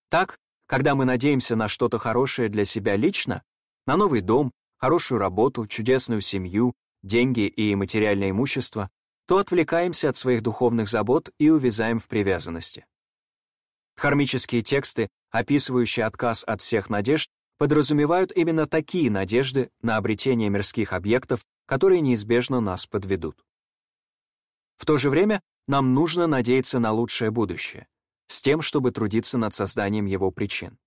Так, когда мы надеемся на что-то хорошее для себя лично, на новый дом, хорошую работу, чудесную семью, деньги и материальное имущество, то отвлекаемся от своих духовных забот и увязаем в привязанности. Хармические тексты, описывающие отказ от всех надежд, подразумевают именно такие надежды на обретение мирских объектов, которые неизбежно нас подведут. В то же время нам нужно надеяться на лучшее будущее, с тем, чтобы трудиться над созданием его причин.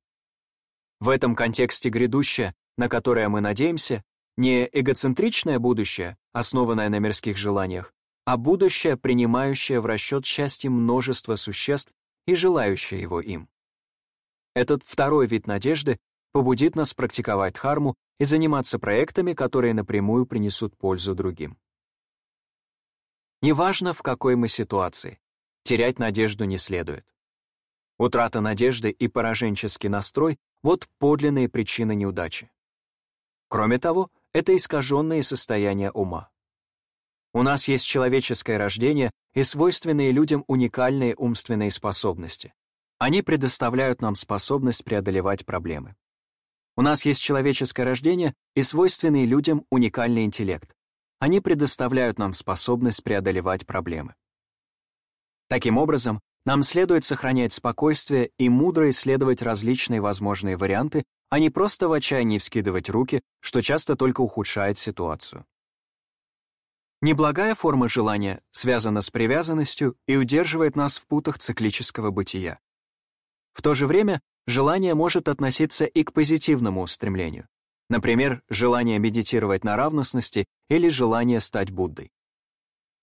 В этом контексте грядущее, на которое мы надеемся, не эгоцентричное будущее, основанное на мирских желаниях, а будущее, принимающее в расчет счастье множества существ и желающее его им. Этот второй вид надежды побудит нас практиковать харму и заниматься проектами, которые напрямую принесут пользу другим. Неважно, в какой мы ситуации, терять надежду не следует. Утрата надежды и пораженческий настрой — вот подлинные причины неудачи. Кроме того, это искаженные состояния ума. У нас есть человеческое рождение и свойственные людям уникальные умственные способности. Они предоставляют нам способность преодолевать проблемы. У нас есть человеческое рождение и свойственный людям уникальный интеллект. Они предоставляют нам способность преодолевать проблемы. Таким образом, нам следует сохранять спокойствие и мудро исследовать различные возможные варианты, а не просто в отчаянии вскидывать руки, что часто только ухудшает ситуацию. Неблагая форма желания связана с привязанностью и удерживает нас в путах циклического бытия. В то же время желание может относиться и к позитивному устремлению. Например, желание медитировать на равностности или желание стать Буддой.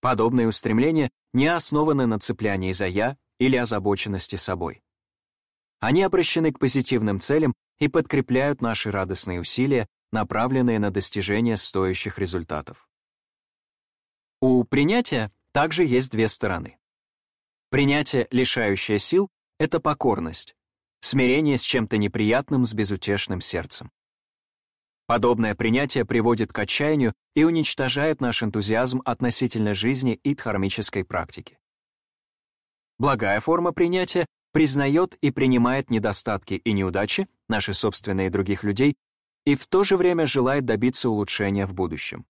Подобные устремления не основаны на цеплянии за «я» или озабоченности собой. Они обращены к позитивным целям и подкрепляют наши радостные усилия, направленные на достижение стоящих результатов. У принятия также есть две стороны. Принятие, лишающее сил, — это покорность, смирение с чем-то неприятным с безутешным сердцем. Подобное принятие приводит к отчаянию и уничтожает наш энтузиазм относительно жизни и дхармической практики. Благая форма принятия признает и принимает недостатки и неудачи, наши собственные и других людей, и в то же время желает добиться улучшения в будущем.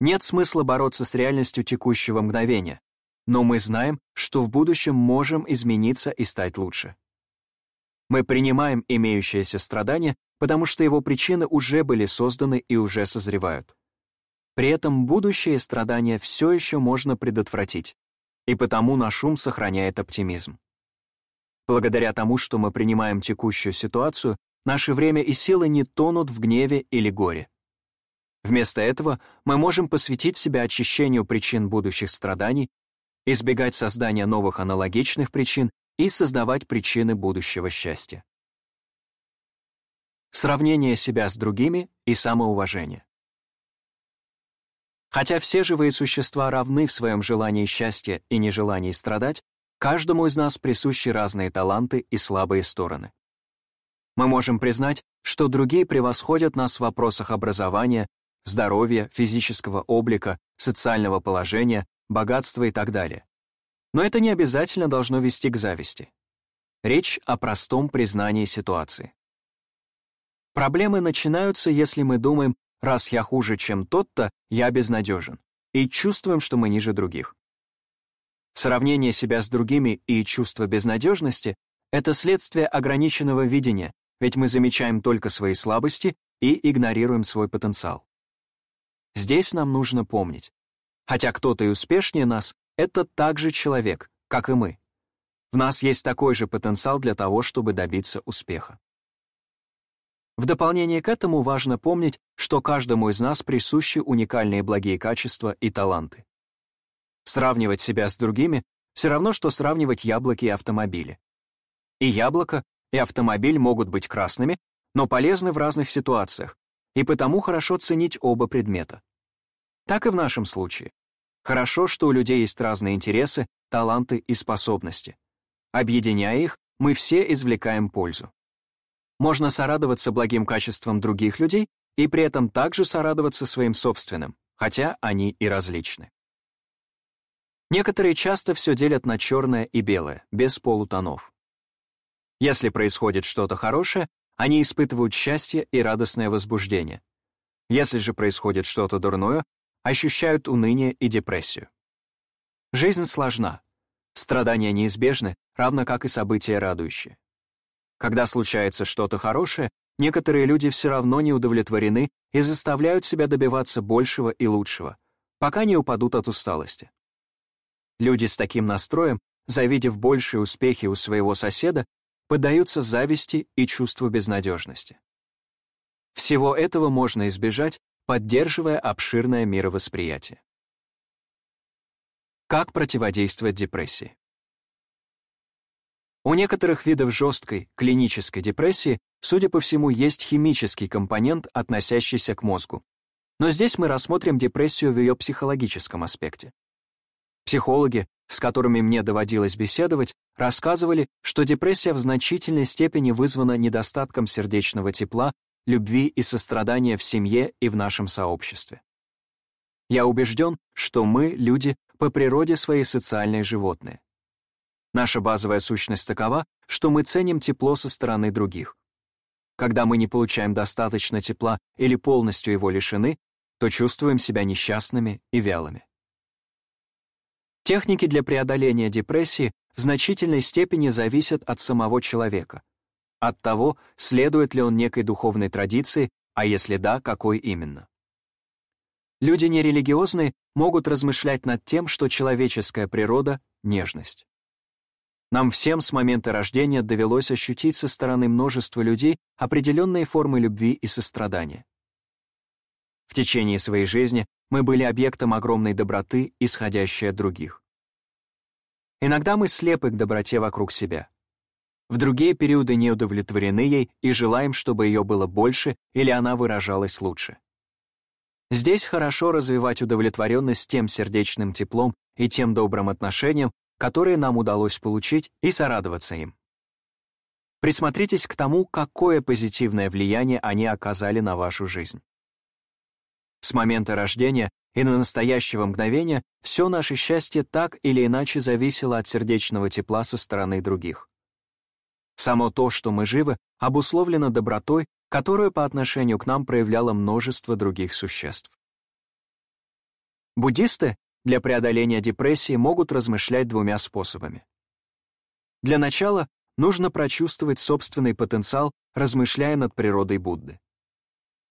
Нет смысла бороться с реальностью текущего мгновения, но мы знаем, что в будущем можем измениться и стать лучше. Мы принимаем имеющееся страдание потому что его причины уже были созданы и уже созревают. При этом будущее страдания все еще можно предотвратить, и потому наш ум сохраняет оптимизм. Благодаря тому, что мы принимаем текущую ситуацию, наше время и силы не тонут в гневе или горе. Вместо этого мы можем посвятить себя очищению причин будущих страданий, избегать создания новых аналогичных причин и создавать причины будущего счастья сравнение себя с другими и самоуважение. Хотя все живые существа равны в своем желании счастья и нежелании страдать, каждому из нас присущи разные таланты и слабые стороны. Мы можем признать, что другие превосходят нас в вопросах образования, здоровья, физического облика, социального положения, богатства и так далее. Но это не обязательно должно вести к зависти. Речь о простом признании ситуации. Проблемы начинаются, если мы думаем, раз я хуже, чем тот-то, я безнадежен, и чувствуем, что мы ниже других. Сравнение себя с другими и чувство безнадежности — это следствие ограниченного видения, ведь мы замечаем только свои слабости и игнорируем свой потенциал. Здесь нам нужно помнить, хотя кто-то и успешнее нас, это также человек, как и мы. В нас есть такой же потенциал для того, чтобы добиться успеха. В дополнение к этому важно помнить, что каждому из нас присущи уникальные благие качества и таланты. Сравнивать себя с другими — все равно, что сравнивать яблоки и автомобили. И яблоко, и автомобиль могут быть красными, но полезны в разных ситуациях, и потому хорошо ценить оба предмета. Так и в нашем случае. Хорошо, что у людей есть разные интересы, таланты и способности. Объединяя их, мы все извлекаем пользу. Можно сорадоваться благим качествам других людей и при этом также сорадоваться своим собственным, хотя они и различны. Некоторые часто все делят на черное и белое, без полутонов. Если происходит что-то хорошее, они испытывают счастье и радостное возбуждение. Если же происходит что-то дурное, ощущают уныние и депрессию. Жизнь сложна. Страдания неизбежны, равно как и события радующие. Когда случается что-то хорошее, некоторые люди все равно не удовлетворены и заставляют себя добиваться большего и лучшего, пока не упадут от усталости. Люди с таким настроем, завидев большие успехи у своего соседа, поддаются зависти и чувству безнадежности. Всего этого можно избежать, поддерживая обширное мировосприятие. Как противодействовать депрессии? У некоторых видов жесткой клинической депрессии, судя по всему, есть химический компонент, относящийся к мозгу. Но здесь мы рассмотрим депрессию в ее психологическом аспекте. Психологи, с которыми мне доводилось беседовать, рассказывали, что депрессия в значительной степени вызвана недостатком сердечного тепла, любви и сострадания в семье и в нашем сообществе. Я убежден, что мы, люди, по природе своей социальные животные. Наша базовая сущность такова, что мы ценим тепло со стороны других. Когда мы не получаем достаточно тепла или полностью его лишены, то чувствуем себя несчастными и вялыми. Техники для преодоления депрессии в значительной степени зависят от самого человека, от того, следует ли он некой духовной традиции, а если да, какой именно. Люди нерелигиозные могут размышлять над тем, что человеческая природа — нежность. Нам всем с момента рождения довелось ощутить со стороны множества людей определенные формы любви и сострадания. В течение своей жизни мы были объектом огромной доброты, исходящей от других. Иногда мы слепы к доброте вокруг себя. В другие периоды не удовлетворены ей и желаем, чтобы ее было больше или она выражалась лучше. Здесь хорошо развивать удовлетворенность тем сердечным теплом и тем добрым отношением, которые нам удалось получить, и сорадоваться им. Присмотритесь к тому, какое позитивное влияние они оказали на вашу жизнь. С момента рождения и на настоящего мгновения все наше счастье так или иначе зависело от сердечного тепла со стороны других. Само то, что мы живы, обусловлено добротой, которую по отношению к нам проявляло множество других существ. Буддисты для преодоления депрессии могут размышлять двумя способами. Для начала нужно прочувствовать собственный потенциал, размышляя над природой Будды.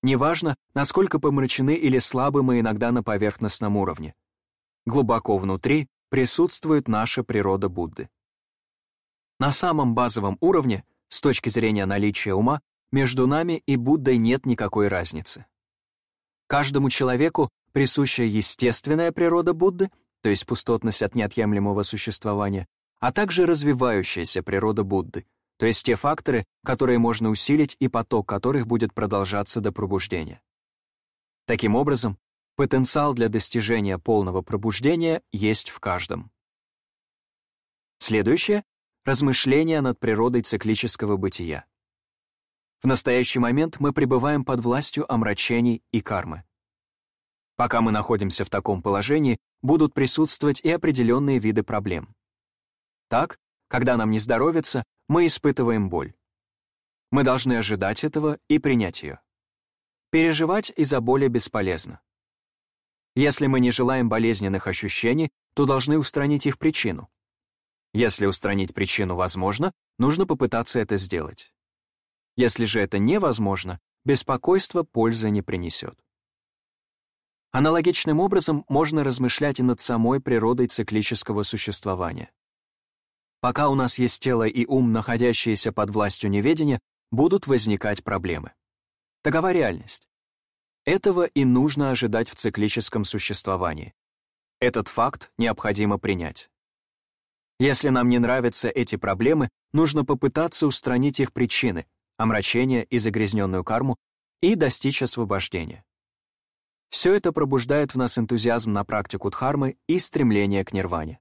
Неважно, насколько помрачены или слабы мы иногда на поверхностном уровне. Глубоко внутри присутствует наша природа Будды. На самом базовом уровне, с точки зрения наличия ума, между нами и Буддой нет никакой разницы. Каждому человеку присущая естественная природа Будды, то есть пустотность от неотъемлемого существования, а также развивающаяся природа Будды, то есть те факторы, которые можно усилить и поток которых будет продолжаться до пробуждения. Таким образом, потенциал для достижения полного пробуждения есть в каждом. Следующее — размышление над природой циклического бытия. В настоящий момент мы пребываем под властью омрачений и кармы. Пока мы находимся в таком положении, будут присутствовать и определенные виды проблем. Так, когда нам не здоровится, мы испытываем боль. Мы должны ожидать этого и принять ее. Переживать из-за боли бесполезно. Если мы не желаем болезненных ощущений, то должны устранить их причину. Если устранить причину возможно, нужно попытаться это сделать. Если же это невозможно, беспокойство пользы не принесет. Аналогичным образом можно размышлять и над самой природой циклического существования. Пока у нас есть тело и ум, находящиеся под властью неведения, будут возникать проблемы. Такова реальность. Этого и нужно ожидать в циклическом существовании. Этот факт необходимо принять. Если нам не нравятся эти проблемы, нужно попытаться устранить их причины, омрачение и загрязненную карму, и достичь освобождения. Все это пробуждает в нас энтузиазм на практику дхармы и стремление к нирване.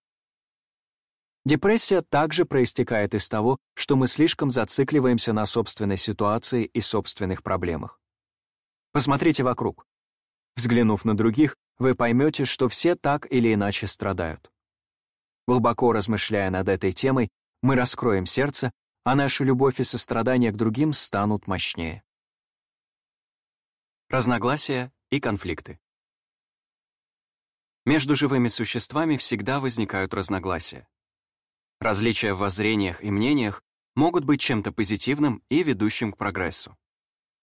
Депрессия также проистекает из того, что мы слишком зацикливаемся на собственной ситуации и собственных проблемах. Посмотрите вокруг. Взглянув на других, вы поймете, что все так или иначе страдают. Глубоко размышляя над этой темой, мы раскроем сердце, а наша любовь и сострадание к другим станут мощнее. Разногласия и конфликты. Между живыми существами всегда возникают разногласия. Различия в воззрениях и мнениях могут быть чем-то позитивным и ведущим к прогрессу.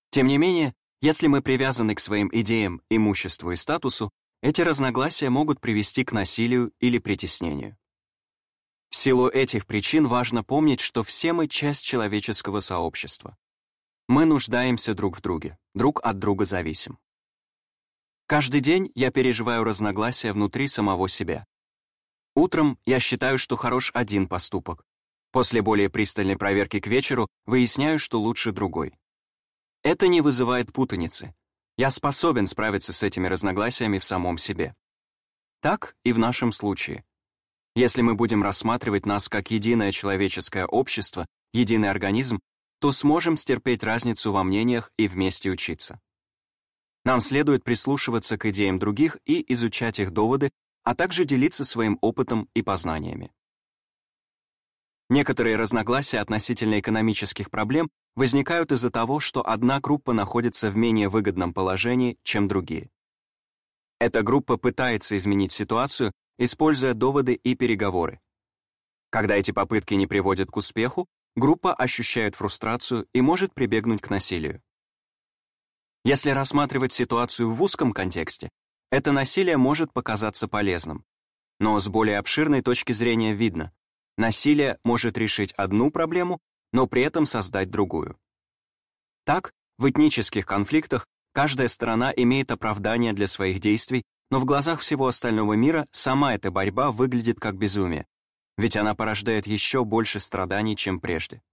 Тем не менее, если мы привязаны к своим идеям, имуществу и статусу, эти разногласия могут привести к насилию или притеснению. В силу этих причин важно помнить, что все мы часть человеческого сообщества. Мы нуждаемся друг в друге, друг от друга зависим. Каждый день я переживаю разногласия внутри самого себя. Утром я считаю, что хорош один поступок. После более пристальной проверки к вечеру выясняю, что лучше другой. Это не вызывает путаницы. Я способен справиться с этими разногласиями в самом себе. Так и в нашем случае. Если мы будем рассматривать нас как единое человеческое общество, единый организм, то сможем стерпеть разницу во мнениях и вместе учиться. Нам следует прислушиваться к идеям других и изучать их доводы, а также делиться своим опытом и познаниями. Некоторые разногласия относительно экономических проблем возникают из-за того, что одна группа находится в менее выгодном положении, чем другие. Эта группа пытается изменить ситуацию используя доводы и переговоры. Когда эти попытки не приводят к успеху, группа ощущает фрустрацию и может прибегнуть к насилию. Если рассматривать ситуацию в узком контексте, это насилие может показаться полезным. Но с более обширной точки зрения видно, насилие может решить одну проблему, но при этом создать другую. Так, в этнических конфликтах каждая сторона имеет оправдание для своих действий но в глазах всего остального мира сама эта борьба выглядит как безумие, ведь она порождает еще больше страданий, чем прежде.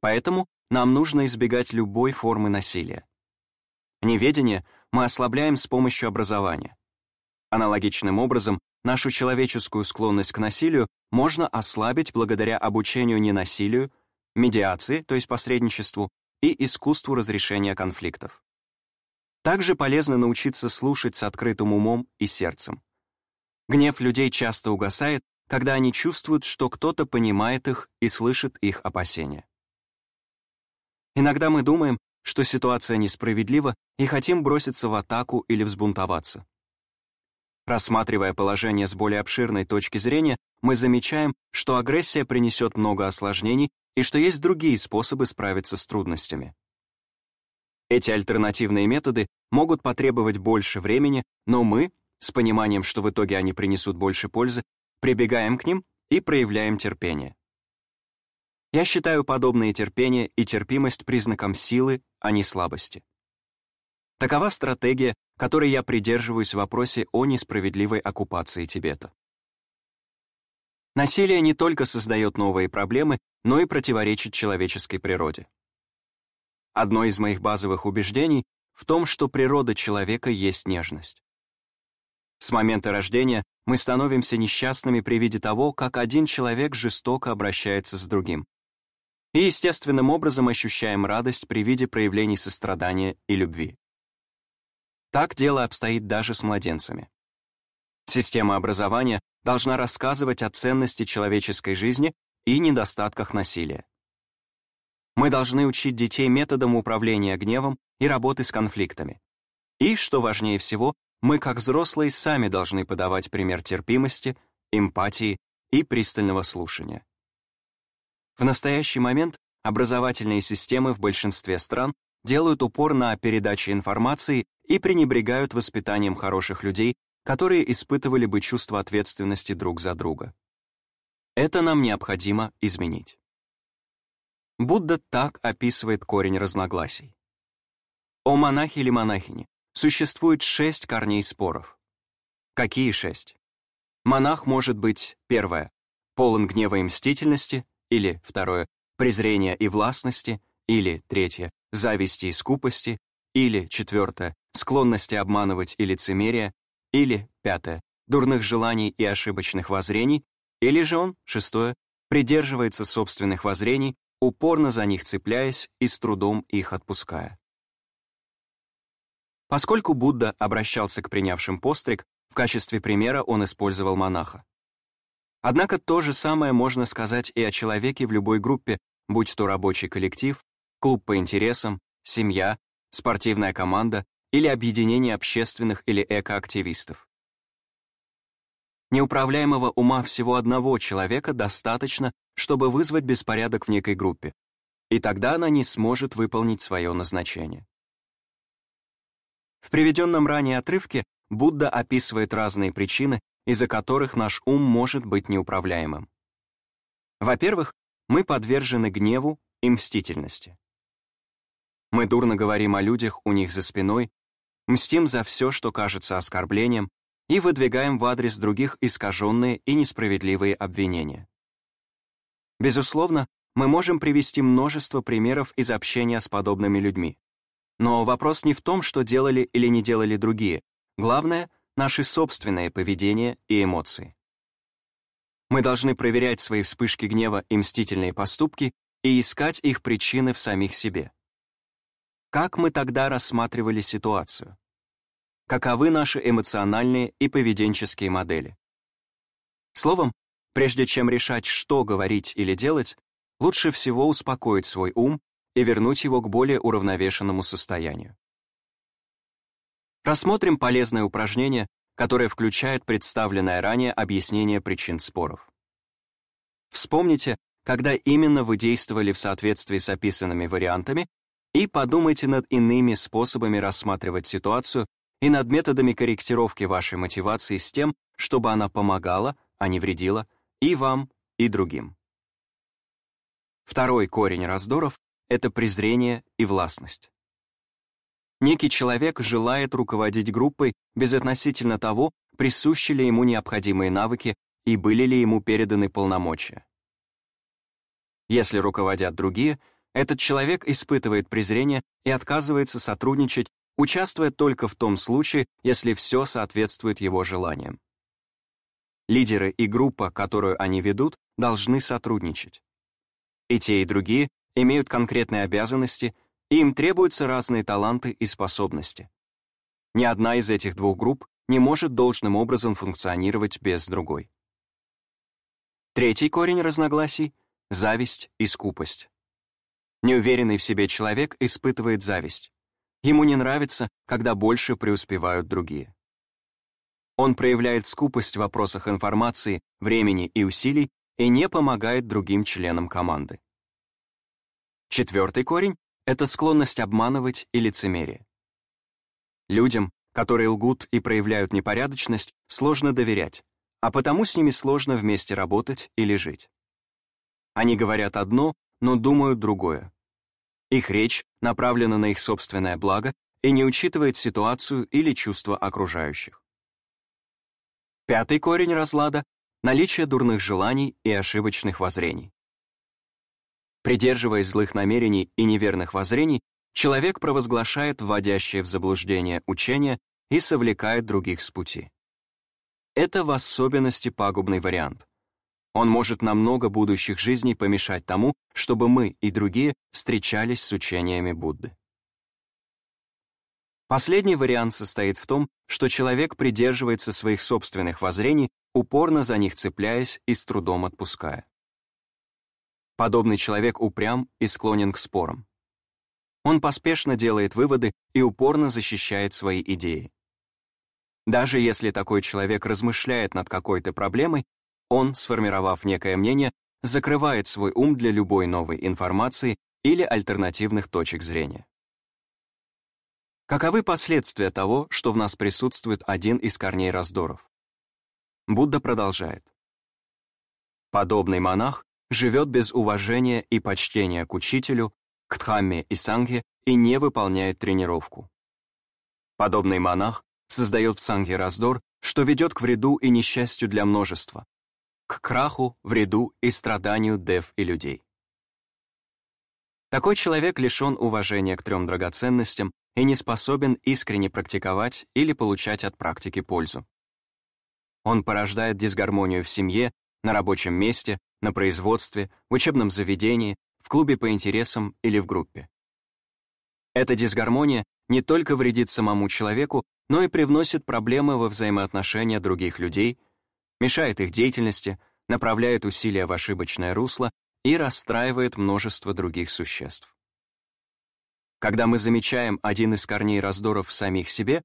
Поэтому нам нужно избегать любой формы насилия. Неведение мы ослабляем с помощью образования. Аналогичным образом, нашу человеческую склонность к насилию можно ослабить благодаря обучению ненасилию, медиации, то есть посредничеству, и искусству разрешения конфликтов. Также полезно научиться слушать с открытым умом и сердцем. Гнев людей часто угасает, когда они чувствуют, что кто-то понимает их и слышит их опасения. Иногда мы думаем, что ситуация несправедлива и хотим броситься в атаку или взбунтоваться. Рассматривая положение с более обширной точки зрения, мы замечаем, что агрессия принесет много осложнений и что есть другие способы справиться с трудностями. Эти альтернативные методы могут потребовать больше времени, но мы, с пониманием, что в итоге они принесут больше пользы, прибегаем к ним и проявляем терпение. Я считаю подобное терпение и терпимость признаком силы, а не слабости. Такова стратегия, которой я придерживаюсь в вопросе о несправедливой оккупации Тибета. Насилие не только создает новые проблемы, но и противоречит человеческой природе. Одно из моих базовых убеждений в том, что природа человека есть нежность. С момента рождения мы становимся несчастными при виде того, как один человек жестоко обращается с другим. И естественным образом ощущаем радость при виде проявлений сострадания и любви. Так дело обстоит даже с младенцами. Система образования должна рассказывать о ценности человеческой жизни и недостатках насилия. Мы должны учить детей методам управления гневом и работы с конфликтами. И, что важнее всего, мы, как взрослые, сами должны подавать пример терпимости, эмпатии и пристального слушания. В настоящий момент образовательные системы в большинстве стран делают упор на передаче информации и пренебрегают воспитанием хороших людей, которые испытывали бы чувство ответственности друг за друга. Это нам необходимо изменить. Будда так описывает корень разногласий. О монахе или монахине существует шесть корней споров. Какие шесть? Монах может быть, первое, полон гнева и мстительности, или, второе, презрения и властности, или, третье, зависти и скупости, или, четвертое, склонности обманывать и лицемерие, или, пятое, дурных желаний и ошибочных воззрений, или же он, шестое, придерживается собственных воззрений, упорно за них цепляясь и с трудом их отпуская. Поскольку Будда обращался к принявшим постриг, в качестве примера он использовал монаха. Однако то же самое можно сказать и о человеке в любой группе, будь то рабочий коллектив, клуб по интересам, семья, спортивная команда или объединение общественных или экоактивистов. Неуправляемого ума всего одного человека достаточно, чтобы вызвать беспорядок в некой группе, и тогда она не сможет выполнить свое назначение. В приведенном ранее отрывке Будда описывает разные причины, из-за которых наш ум может быть неуправляемым. Во-первых, мы подвержены гневу и мстительности. Мы дурно говорим о людях у них за спиной, мстим за все, что кажется оскорблением, и выдвигаем в адрес других искаженные и несправедливые обвинения. Безусловно, мы можем привести множество примеров из общения с подобными людьми. Но вопрос не в том, что делали или не делали другие. Главное — наше собственное поведение и эмоции. Мы должны проверять свои вспышки гнева и мстительные поступки и искать их причины в самих себе. Как мы тогда рассматривали ситуацию? каковы наши эмоциональные и поведенческие модели. Словом, прежде чем решать, что говорить или делать, лучше всего успокоить свой ум и вернуть его к более уравновешенному состоянию. Рассмотрим полезное упражнение, которое включает представленное ранее объяснение причин споров. Вспомните, когда именно вы действовали в соответствии с описанными вариантами, и подумайте над иными способами рассматривать ситуацию и над методами корректировки вашей мотивации с тем, чтобы она помогала, а не вредила, и вам, и другим. Второй корень раздоров — это презрение и властность. Некий человек желает руководить группой безотносительно того, присущи ли ему необходимые навыки и были ли ему переданы полномочия. Если руководят другие, этот человек испытывает презрение и отказывается сотрудничать участвует только в том случае, если все соответствует его желаниям. Лидеры и группа, которую они ведут, должны сотрудничать. И те, и другие имеют конкретные обязанности, им требуются разные таланты и способности. Ни одна из этих двух групп не может должным образом функционировать без другой. Третий корень разногласий — зависть и скупость. Неуверенный в себе человек испытывает зависть. Ему не нравится, когда больше преуспевают другие. Он проявляет скупость в вопросах информации, времени и усилий и не помогает другим членам команды. Четвертый корень — это склонность обманывать и лицемерие. Людям, которые лгут и проявляют непорядочность, сложно доверять, а потому с ними сложно вместе работать или жить. Они говорят одно, но думают другое. Их речь направлена на их собственное благо и не учитывает ситуацию или чувства окружающих. Пятый корень разлада — наличие дурных желаний и ошибочных воззрений. Придерживаясь злых намерений и неверных воззрений, человек провозглашает вводящее в заблуждение учение и совлекает других с пути. Это в особенности пагубный вариант. Он может на много будущих жизней помешать тому, чтобы мы и другие встречались с учениями Будды. Последний вариант состоит в том, что человек придерживается своих собственных воззрений, упорно за них цепляясь и с трудом отпуская. Подобный человек упрям и склонен к спорам. Он поспешно делает выводы и упорно защищает свои идеи. Даже если такой человек размышляет над какой-то проблемой, он, сформировав некое мнение, закрывает свой ум для любой новой информации или альтернативных точек зрения. Каковы последствия того, что в нас присутствует один из корней раздоров? Будда продолжает. Подобный монах живет без уважения и почтения к учителю, к дхамме и сангхе и не выполняет тренировку. Подобный монах создает в сангхе раздор, что ведет к вреду и несчастью для множества, к краху, вреду и страданию дев и людей. Такой человек лишен уважения к трем драгоценностям, и не способен искренне практиковать или получать от практики пользу. Он порождает дисгармонию в семье, на рабочем месте, на производстве, в учебном заведении, в клубе по интересам или в группе. Эта дисгармония не только вредит самому человеку, но и привносит проблемы во взаимоотношения других людей, мешает их деятельности, направляет усилия в ошибочное русло и расстраивает множество других существ. Когда мы замечаем один из корней раздоров в самих себе,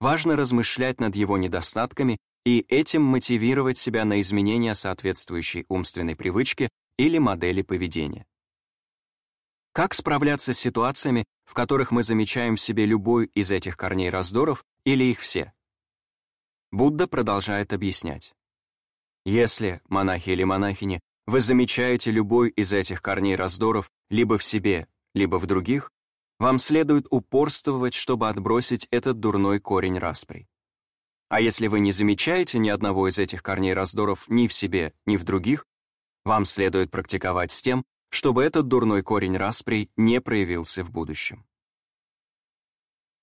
важно размышлять над его недостатками и этим мотивировать себя на изменение соответствующей умственной привычки или модели поведения. Как справляться с ситуациями, в которых мы замечаем в себе любой из этих корней раздоров или их все? Будда продолжает объяснять. Если, монахи или монахини, вы замечаете любой из этих корней раздоров либо в себе, либо в других, вам следует упорствовать, чтобы отбросить этот дурной корень распри. А если вы не замечаете ни одного из этих корней раздоров ни в себе, ни в других, вам следует практиковать с тем, чтобы этот дурной корень распри не проявился в будущем.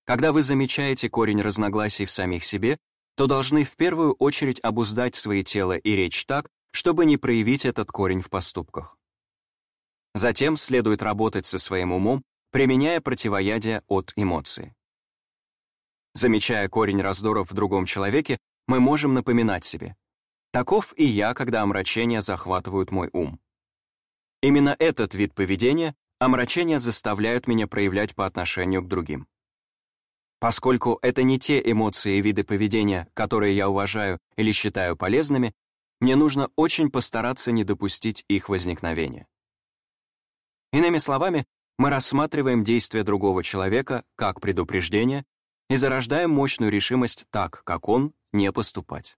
Когда вы замечаете корень разногласий в самих себе, то должны в первую очередь обуздать свои тело и речь так, чтобы не проявить этот корень в поступках. Затем следует работать со своим умом применяя противоядие от эмоции. Замечая корень раздоров в другом человеке, мы можем напоминать себе «таков и я, когда омрачения захватывают мой ум». Именно этот вид поведения омрачения заставляют меня проявлять по отношению к другим. Поскольку это не те эмоции и виды поведения, которые я уважаю или считаю полезными, мне нужно очень постараться не допустить их возникновения. Иными словами, мы рассматриваем действия другого человека как предупреждение и зарождаем мощную решимость так, как он, не поступать.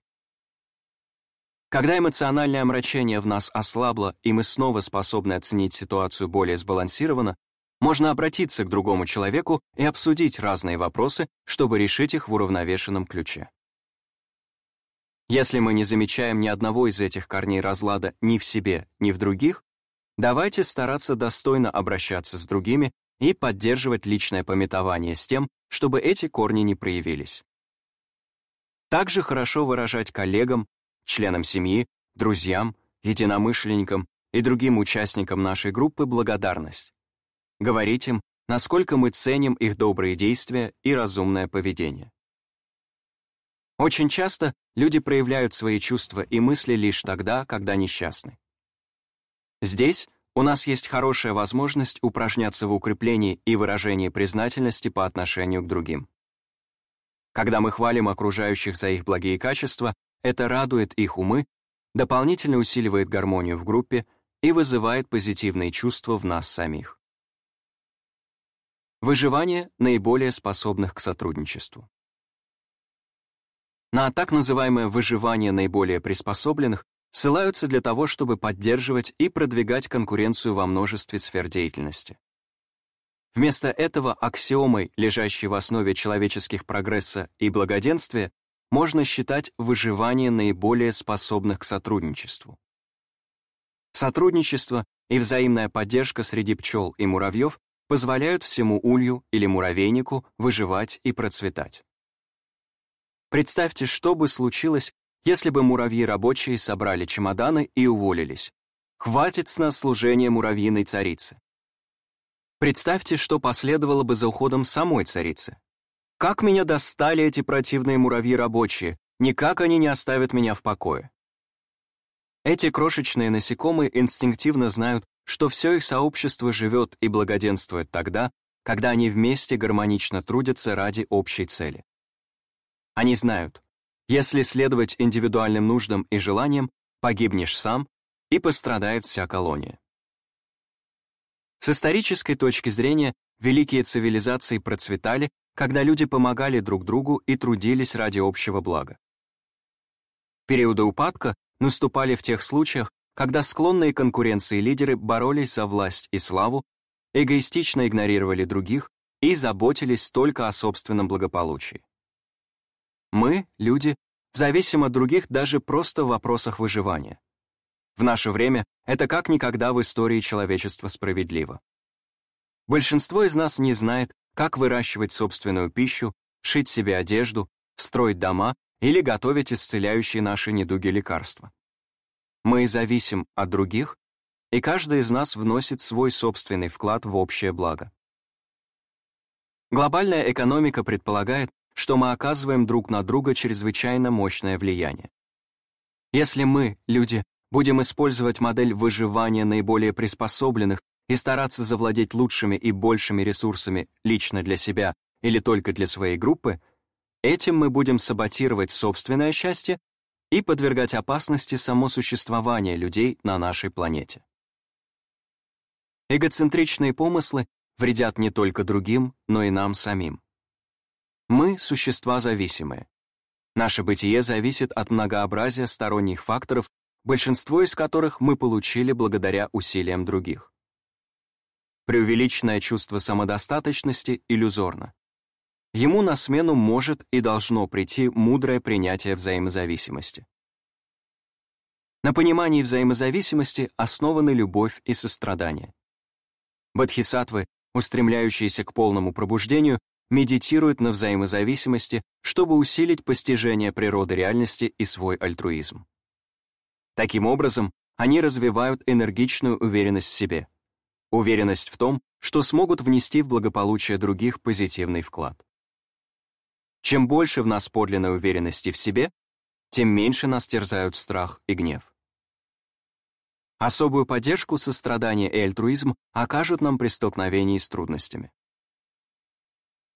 Когда эмоциональное омрачение в нас ослабло, и мы снова способны оценить ситуацию более сбалансированно, можно обратиться к другому человеку и обсудить разные вопросы, чтобы решить их в уравновешенном ключе. Если мы не замечаем ни одного из этих корней разлада ни в себе, ни в других, Давайте стараться достойно обращаться с другими и поддерживать личное пометование с тем, чтобы эти корни не проявились. Также хорошо выражать коллегам, членам семьи, друзьям, единомышленникам и другим участникам нашей группы благодарность. Говорить им, насколько мы ценим их добрые действия и разумное поведение. Очень часто люди проявляют свои чувства и мысли лишь тогда, когда несчастны. Здесь у нас есть хорошая возможность упражняться в укреплении и выражении признательности по отношению к другим. Когда мы хвалим окружающих за их благие качества, это радует их умы, дополнительно усиливает гармонию в группе и вызывает позитивные чувства в нас самих. Выживание наиболее способных к сотрудничеству. На так называемое выживание наиболее приспособленных ссылаются для того, чтобы поддерживать и продвигать конкуренцию во множестве сфер деятельности. Вместо этого аксиомой, лежащей в основе человеческих прогресса и благоденствия, можно считать выживание наиболее способных к сотрудничеству. Сотрудничество и взаимная поддержка среди пчел и муравьев позволяют всему улью или муравейнику выживать и процветать. Представьте, что бы случилось, если бы муравьи рабочие собрали чемоданы и уволились. Хватит с нас служения муравьиной царицы. Представьте, что последовало бы за уходом самой царицы. Как меня достали эти противные муравьи рабочие, никак они не оставят меня в покое. Эти крошечные насекомые инстинктивно знают, что все их сообщество живет и благоденствует тогда, когда они вместе гармонично трудятся ради общей цели. Они знают, если следовать индивидуальным нуждам и желаниям, погибнешь сам и пострадает вся колония. С исторической точки зрения, великие цивилизации процветали, когда люди помогали друг другу и трудились ради общего блага. Периоды упадка наступали в тех случаях, когда склонные конкуренции лидеры боролись за власть и славу, эгоистично игнорировали других и заботились только о собственном благополучии. Мы, люди, зависим от других даже просто в вопросах выживания. В наше время это как никогда в истории человечества справедливо. Большинство из нас не знает, как выращивать собственную пищу, шить себе одежду, строить дома или готовить исцеляющие наши недуги лекарства. Мы зависим от других, и каждый из нас вносит свой собственный вклад в общее благо. Глобальная экономика предполагает, что мы оказываем друг на друга чрезвычайно мощное влияние. Если мы, люди, будем использовать модель выживания наиболее приспособленных и стараться завладеть лучшими и большими ресурсами лично для себя или только для своей группы, этим мы будем саботировать собственное счастье и подвергать опасности само существование людей на нашей планете. Эгоцентричные помыслы вредят не только другим, но и нам самим. Мы — существа зависимые. Наше бытие зависит от многообразия сторонних факторов, большинство из которых мы получили благодаря усилиям других. Преувеличенное чувство самодостаточности иллюзорно. Ему на смену может и должно прийти мудрое принятие взаимозависимости. На понимании взаимозависимости основаны любовь и сострадание. Бодхисаттвы, устремляющиеся к полному пробуждению, медитируют на взаимозависимости, чтобы усилить постижение природы реальности и свой альтруизм. Таким образом, они развивают энергичную уверенность в себе, уверенность в том, что смогут внести в благополучие других позитивный вклад. Чем больше в нас подлинной уверенности в себе, тем меньше нас терзают страх и гнев. Особую поддержку сострадание и альтруизм окажут нам при столкновении с трудностями.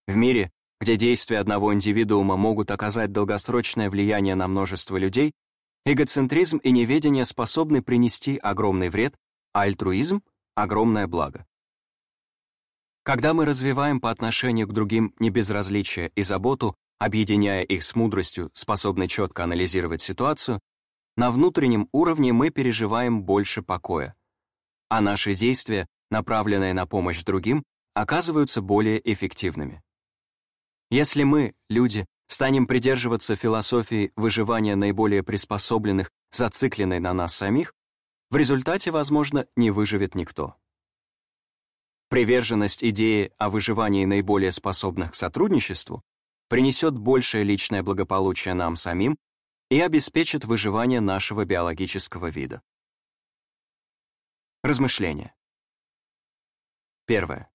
В мире, где действия одного индивидуума могут оказать долгосрочное влияние на множество людей, эгоцентризм и неведение способны принести огромный вред, а альтруизм — огромное благо. Когда мы развиваем по отношению к другим небезразличие и заботу, объединяя их с мудростью, способной четко анализировать ситуацию, на внутреннем уровне мы переживаем больше покоя, а наши действия, направленные на помощь другим, оказываются более эффективными. Если мы, люди, станем придерживаться философии выживания наиболее приспособленных, зацикленной на нас самих, в результате, возможно, не выживет никто. Приверженность идее о выживании наиболее способных к сотрудничеству принесет большее личное благополучие нам самим и обеспечит выживание нашего биологического вида. Размышления. Первое.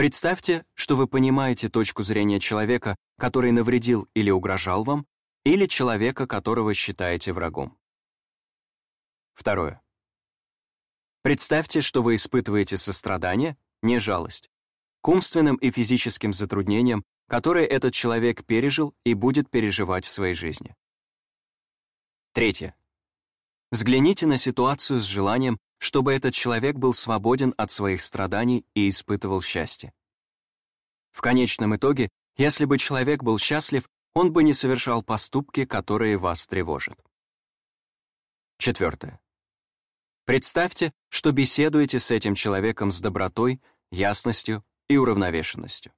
Представьте, что вы понимаете точку зрения человека, который навредил или угрожал вам, или человека, которого считаете врагом. Второе. Представьте, что вы испытываете сострадание, не жалость, к умственным и физическим затруднениям, которые этот человек пережил и будет переживать в своей жизни. Третье. Взгляните на ситуацию с желанием, чтобы этот человек был свободен от своих страданий и испытывал счастье. В конечном итоге, если бы человек был счастлив, он бы не совершал поступки, которые вас тревожат. Четвертое. Представьте, что беседуете с этим человеком с добротой, ясностью и уравновешенностью.